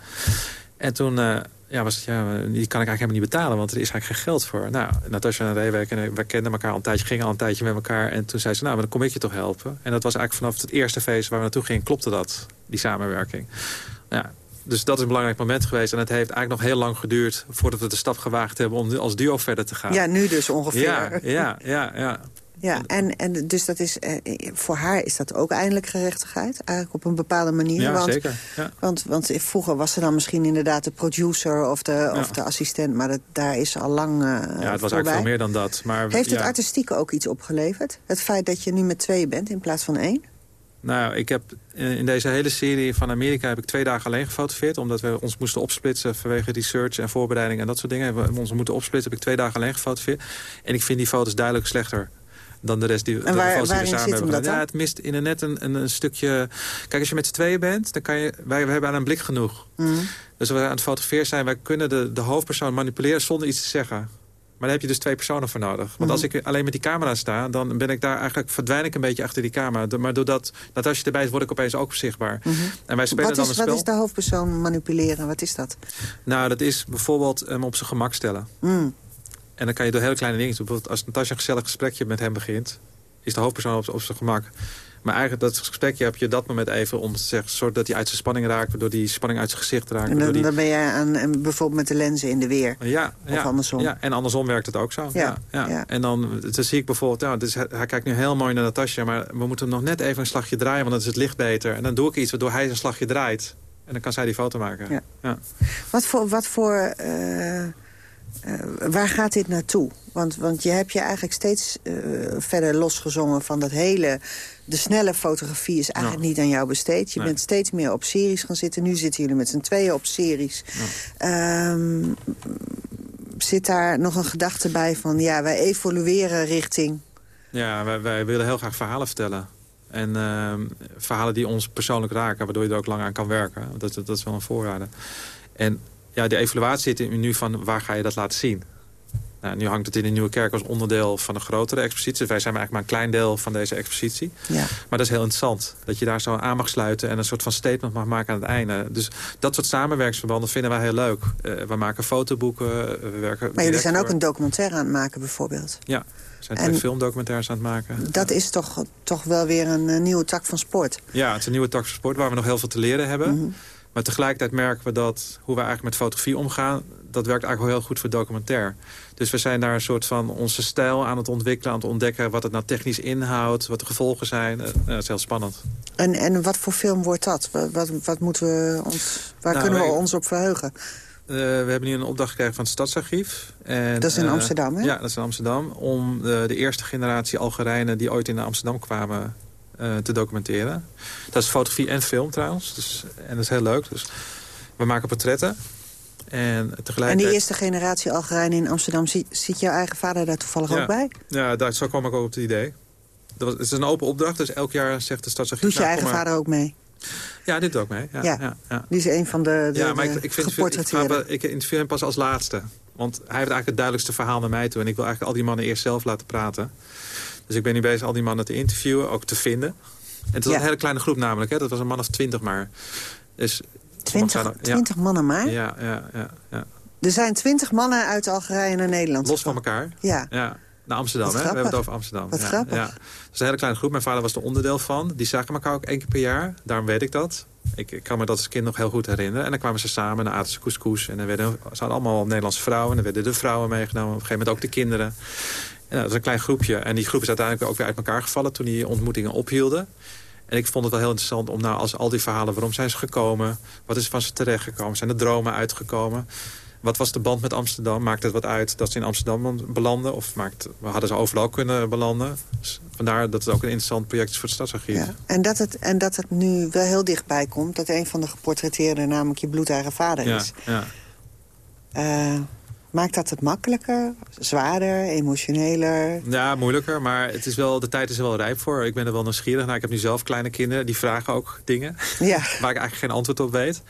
En toen uh, ja, was het, ja, die kan ik eigenlijk helemaal niet betalen, want er is eigenlijk geen geld voor. Nou, Natasja en Reewijk en wij kenden elkaar al een tijdje, gingen al een tijdje met elkaar. En toen zei ze, nou, maar dan kom ik je toch helpen. En dat was eigenlijk vanaf het eerste feest waar we naartoe gingen, klopte dat, die samenwerking. Ja, dus dat is een belangrijk moment geweest. En het heeft eigenlijk nog heel lang geduurd voordat we de stap gewaagd hebben om als duo verder te gaan. Ja, nu dus ongeveer. Ja, ja, ja. ja. Ja, en, en dus dat is, eh, voor haar is dat ook eindelijk gerechtigheid. Eigenlijk op een bepaalde manier. Ja, want, zeker. Ja. Want, want vroeger was ze dan misschien inderdaad de producer of de, of de assistent. Maar dat, daar is al lang uh, Ja, het was eigenlijk veel meer dan dat. Maar, Heeft het artistieke ook iets opgeleverd? Het feit dat je nu met twee bent in plaats van één? Nou, ik heb in deze hele serie van Amerika heb ik twee dagen alleen gefotografeerd. Omdat we ons moesten opsplitsen vanwege research en voorbereiding en dat soort dingen. Hebben we ons moeten opsplitsen, heb ik twee dagen alleen gefotografeerd. En ik vind die foto's duidelijk slechter dan de rest die, en waar, die we samen hebben Ja, het mist in een net een, een, een, stukje... Kijk, als je met z'n tweeën bent, dan kan je... Wij, we hebben aan een blik genoeg. Mm. Dus we aan het fotograferen zijn, wij kunnen de, de hoofdpersoon manipuleren zonder iets te zeggen. Maar daar heb je dus twee personen voor nodig. Want mm. als ik alleen met die camera sta, dan ben ik daar eigenlijk verdwijn ik een beetje achter die camera. Maar doordat dat als je erbij is, word ik opeens ook zichtbaar. Mm -hmm. En wij spelen wat dan is, een spel. Wat is de hoofdpersoon manipuleren? Wat is dat? Nou, dat is bijvoorbeeld hem op zijn gemak stellen. Mm. En dan kan je door hele kleine dingen doen. Bijvoorbeeld als Natasja een gezellig gesprekje met hem begint is de hoofdpersoon op, op zijn gemak. Maar eigenlijk dat gesprekje heb je dat moment even om te zeggen... soort dat hij uit zijn spanning raakt, waardoor die spanning uit zijn gezicht raakt. En dan, die... dan ben je aan, bijvoorbeeld met de lenzen in de weer. Ja, of ja, andersom. Ja, en andersom werkt het ook zo. Ja, ja, ja. En dan, dan zie ik bijvoorbeeld, ja, dus hij, hij, kijkt nu heel mooi naar Natasja... maar we moeten nog net even een slagje draaien, want dan is het licht beter. En dan doe ik iets waardoor hij zijn slagje draait. En dan kan zij die foto maken. Ja. Wat voor... Wat voor uh uh, waar gaat dit naartoe? Want, want je hebt je eigenlijk steeds uh, verder losgezongen van dat hele... De snelle fotografie is eigenlijk niet aan jou besteed. Je bent steeds meer op series gaan zitten. Nu zitten jullie met z'n tweeën op series. Ja. Um, zit daar nog een gedachte bij van... ja, wij evolueren richting... Ja, wij, wij willen heel graag verhalen vertellen. En uh, verhalen die ons persoonlijk raken, waardoor je er ook lang aan kan werken. Dat, dat, dat is wel een voorwaarde. En ja, de evaluatie zit nu van waar ga je dat laten zien. Nou, nu hangt het in de Nieuwe Kerk als onderdeel van een grotere expositie. Wij zijn eigenlijk maar een klein deel van deze expositie. Ja. Maar dat is heel interessant. Dat je daar zo aan mag sluiten en een soort van statement mag maken aan het einde. Dus dat soort samenwerksverbanden vinden wij heel leuk. Uh, we maken fotoboeken. we werken maar jullie zijn ook een documentaire aan het maken bijvoorbeeld. Ja, we zijn twee filmdocumentaires aan het maken. Dat is toch, toch wel weer een, nieuwe tak van sport. Ja, het is een nieuwe tak van sport waar we nog heel veel te leren hebben. Mm maar tegelijkertijd merken we dat hoe we eigenlijk met fotografie omgaan... dat werkt eigenlijk heel goed voor documentair. Dus we zijn daar een soort van onze stijl aan het ontwikkelen... aan het ontdekken wat het nou technisch inhoudt, wat de gevolgen zijn. Uh, dat is heel spannend. En, en wat voor film wordt dat? Wat, wat, moeten we ons, waar nou, kunnen we ons op verheugen? Uh, we hebben nu een opdracht gekregen van het Stadsarchief. En, dat is in Amsterdam, hè? Ja, dat is in Amsterdam. Om de, de eerste generatie Algerijnen die ooit in Amsterdam kwamen uh, te documenteren. Dat is fotografie en film trouwens. Dus, en dat is heel leuk. Dus we maken portretten. En, tegelijkertijd... en die eerste generatie Algerijnen in Amsterdam... Ziet, ziet jouw eigen vader daar toevallig ook bij? Ja, daar, zo kwam ik ook op het idee. Dat was, het is een open opdracht, dus elk jaar zegt de stadsarchief... Doet je nou, eigen vader ook mee? Ja, dit doet ook mee. Ja, ja. ja, Die is een van de, de Ja, maar ik, ik, vind, ik, ik interview hem pas als laatste. Want hij heeft eigenlijk het duidelijkste verhaal naar mij toe. En ik wil eigenlijk al die mannen eerst zelf laten praten. Dus ik ben nu bezig al die mannen te interviewen, ook te vinden. En het was een hele kleine groep namelijk. Hè? Dat was een man of twintig maar. Dus, twintig, twintig mannen maar? Ja, ja, ja, ja. Er zijn twintig mannen uit Algerije naar Nederland. Los van elkaar? Ja. ja. Naar Amsterdam, hè? We hebben het over Amsterdam. Wat ja, grappig. Ja. is een hele kleine groep. Mijn vader was er onderdeel van. Die zagen elkaar ook één keer per jaar. Daarom weet ik dat. Ik, ik, kan me dat als kind nog heel goed herinneren. En dan kwamen ze samen en dan aten ze couscous. En dan werden, ze hadden allemaal Nederlandse vrouwen. En dan werden de vrouwen meegenomen. Op een gegeven moment ook de kinderen. En dat is een klein groepje. En die groep is uiteindelijk ook weer uit elkaar gevallen... toen die ontmoetingen ophielden. En ik vond het wel heel interessant om nou als al die verhalen... waarom zijn ze gekomen? Wat is van ze terechtgekomen? Zijn er dromen uitgekomen? Wat was de band met Amsterdam? Maakt het wat uit dat ze in Amsterdam belanden? Of maakt, hadden ze overal kunnen belanden? Dus vandaar dat het ook een interessant project is voor het Stadsarchief. Ja, en, dat het, en dat het nu wel heel dichtbij komt... dat een van de geportretteerden namelijk je bloedeigen vader is. Ja, uh, maakt dat het makkelijker, zwaarder, emotioneler? Ja, moeilijker, maar het is wel, de tijd is er wel rijp voor. Ik ben er wel nieuwsgierig naar. Ik heb nu zelf kleine kinderen, die vragen ook dingen... Ja. waar ik eigenlijk geen antwoord op weet.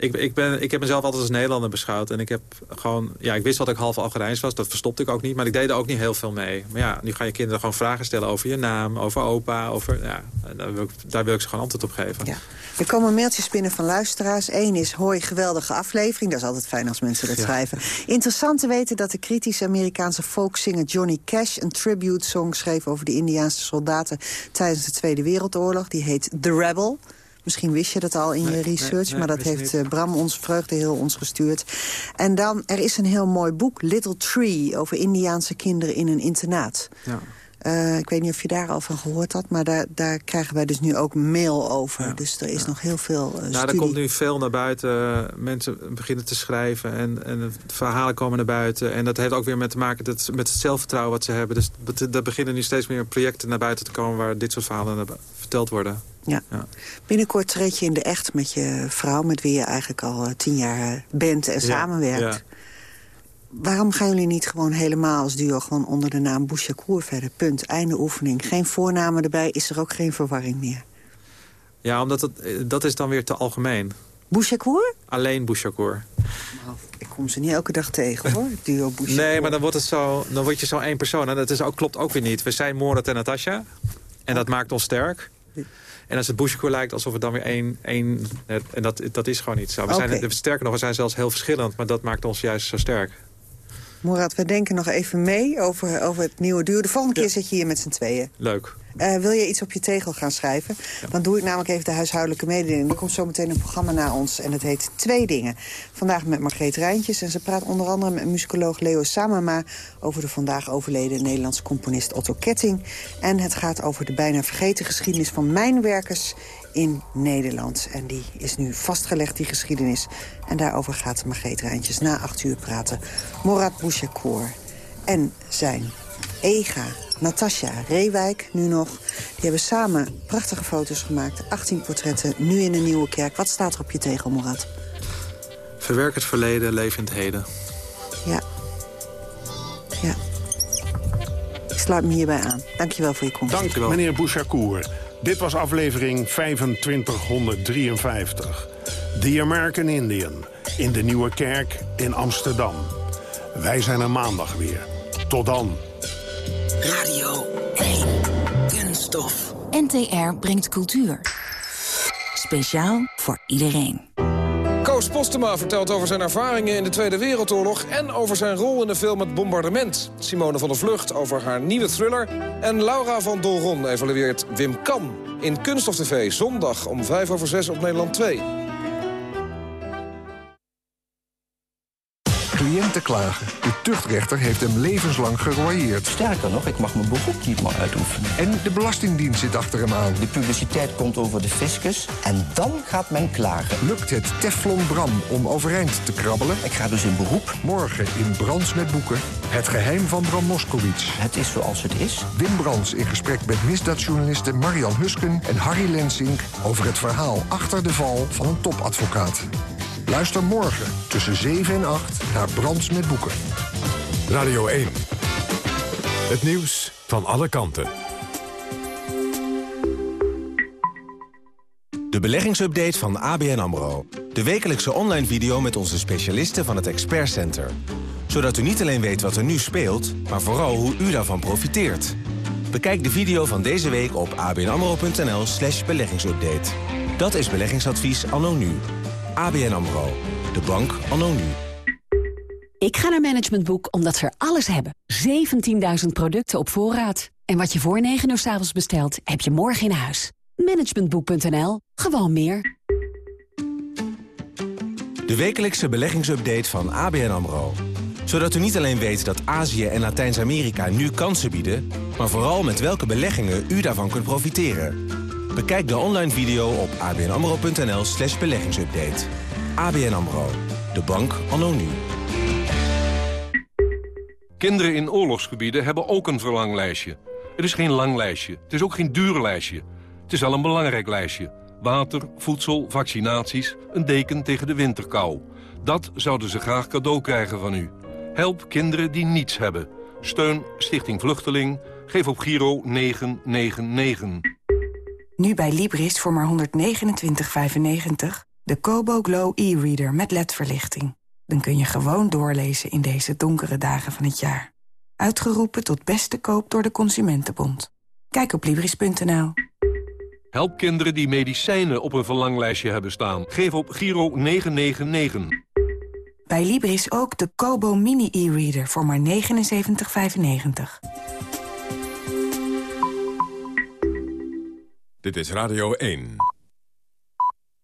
Ik, ik, ben, ik heb mezelf altijd als Nederlander beschouwd. En ik heb gewoon... Ja, ik wist dat ik half Algerijns was. Dat verstopte ik ook niet. Maar ik deed er ook niet heel veel mee. Maar ja, nu ga je kinderen gewoon vragen stellen over je naam. Over opa. Over, ja, daar, wil ik, daar wil ik ze gewoon antwoord op geven. Ja. Er komen mailtjes binnen van luisteraars. Eén is, hoi, geweldige aflevering. Dat is altijd fijn als mensen dat schrijven. Interessant te weten dat de kritische Amerikaanse folkzinger Johnny Cash... een tribute song schreef over de Indiaanse soldaten... tijdens de Tweede Wereldoorlog. Die heet The Rebel. Misschien wist je dat al in je research, maar dat heeft uh, Bram ons heel ons gestuurd. En dan, er is een heel mooi boek, Little Tree, over Indiaanse kinderen in een internaat. Ja. Uh, ik weet niet of je daar al van gehoord had, maar daar, daar krijgen wij dus nu ook mail over. Dus er is nog heel veel uh, Nou, er komt nu veel naar buiten. Mensen beginnen te schrijven en, en verhalen komen naar buiten. En dat heeft ook weer met te maken dat, met het zelfvertrouwen wat ze hebben. Dus er beginnen nu steeds meer projecten naar buiten te komen... waar dit soort verhalen verteld worden. Ja. Binnenkort treed je in de echt met je vrouw... met wie je eigenlijk al eh, tien jaar bent en samenwerkt. Ja. Waarom gaan jullie niet gewoon helemaal als duo... gewoon onder de naam Bouchakour verder? Punt. Einde oefening. Geen voornamen erbij, is er ook geen verwarring meer. Ja, omdat het, eh, dat is dan weer te algemeen. Bouchakour? Alleen Bouchakour. Nou, ik kom ze niet elke dag tegen, hoor. Duo Bouchakour. Nee, maar dan, wordt het zo, dan word je zo één persoon. En dat is ook, klopt ook weer niet. We zijn Morat en Natasja. En dat maakt ons sterk. En als het Bushko lijkt alsof het dan weer één... één en dat, dat is gewoon niet zo. We zijn, sterker nog, we zijn zelfs heel verschillend. Maar dat maakt ons juist zo sterk. Morat, we denken nog even mee over, over het nieuwe duur. De volgende keer zit je hier met z'n tweeën. Leuk. Uh, wil je iets op je tegel gaan schrijven? Dan doe ik namelijk even de huishoudelijke mededeling. Er komt zo meteen een programma naar ons en het heet Twee Dingen. Vandaag met Margreet Rijntjes en ze praat onder andere met muzikoloog Leo Samama... over de vandaag overleden Nederlandse componist Otto Ketting. En het gaat over de bijna vergeten geschiedenis van mijnwerkers in Nederland. En die is nu vastgelegd, die geschiedenis. En daarover gaat Margreet Rijntjes na acht uur praten. Morat Bouchakour en zijn Ega, Natasja Reewijk nu nog. Die hebben samen prachtige foto's gemaakt. 18 portretten, nu in een nieuwe kerk. Wat staat er op je tegel, Morat? Verwerk het verleden, leef in het heden. Ja. Ja. Ik sluit me hierbij aan. Dankjewel voor je komst. Dank, meneer Bouchakour. Dit was aflevering 2553. The American Indian. In de Nieuwe Kerk in Amsterdam. Wij zijn er maandag weer. Tot dan. Radio 1. Kunststof. NTR brengt cultuur. Speciaal voor iedereen. Koos Postema vertelt over zijn ervaringen in de Tweede Wereldoorlog... en over zijn rol in de film Het Bombardement. Simone van der Vlucht over haar nieuwe thriller... en Laura van Dolron evalueert Wim Kan in Kunststof TV... zondag om 5 over 6 op Nederland 2. Cliënten klagen. De tuchtrechter heeft hem levenslang geroyeerd. Sterker nog, ik mag mijn beroep niet meer uitoefenen. En de Belastingdienst zit achter hem aan. De publiciteit komt over de fiscus en dan gaat men klagen. Lukt het Teflon Bram om overeind te krabbelen? Ik ga dus in beroep. Morgen in Brands met Boeken. Het geheim van Bram Moskowitz. Het is zoals het is. Wim Brands in gesprek met misdaadjournalisten Marian Husken en Harry Lensink... over het verhaal achter de val van een topadvocaat. Luister morgen tussen 7 en 8 naar Brands met Boeken. Radio 1. Het nieuws van alle kanten. De beleggingsupdate van ABN AMRO. De wekelijkse online video met onze specialisten van het Expert Center. Zodat u niet alleen weet wat er nu speelt, maar vooral hoe u daarvan profiteert. Bekijk de video van deze week op abnamro.nl slash beleggingsupdate. Dat is beleggingsadvies anno nu. ABN AMRO. De bank anno nu. Ik ga naar Management Boek omdat ze er alles hebben. 17.000 producten op voorraad. En wat je voor 9 uur s avonds bestelt, heb je morgen in huis. Managementboek.nl. Gewoon meer. De wekelijkse beleggingsupdate van ABN AMRO. Zodat u niet alleen weet dat Azië en Latijns-Amerika nu kansen bieden... maar vooral met welke beleggingen u daarvan kunt profiteren. Bekijk de online video op abnamro.nl slash beleggingsupdate. ABN AMRO, de bank anno nu. Kinderen in oorlogsgebieden hebben ook een verlanglijstje. Het is geen lang lijstje, het is ook geen duur lijstje. Het is wel een belangrijk lijstje. Water, voedsel, vaccinaties, een deken tegen de winterkou. Dat zouden ze graag cadeau krijgen van u. Help kinderen die niets hebben. Steun Stichting Vluchteling. Geef op Giro 999. Nu bij Libris voor maar 129,95 de Kobo Glow e-reader met ledverlichting. Dan kun je gewoon doorlezen in deze donkere dagen van het jaar. Uitgeroepen tot beste koop door de Consumentenbond. Kijk op Libris.nl. Help kinderen die medicijnen op een verlanglijstje hebben staan. Geef op Giro 999. Bij Libris ook de Kobo Mini e-reader voor maar 79,95. Dit is Radio 1.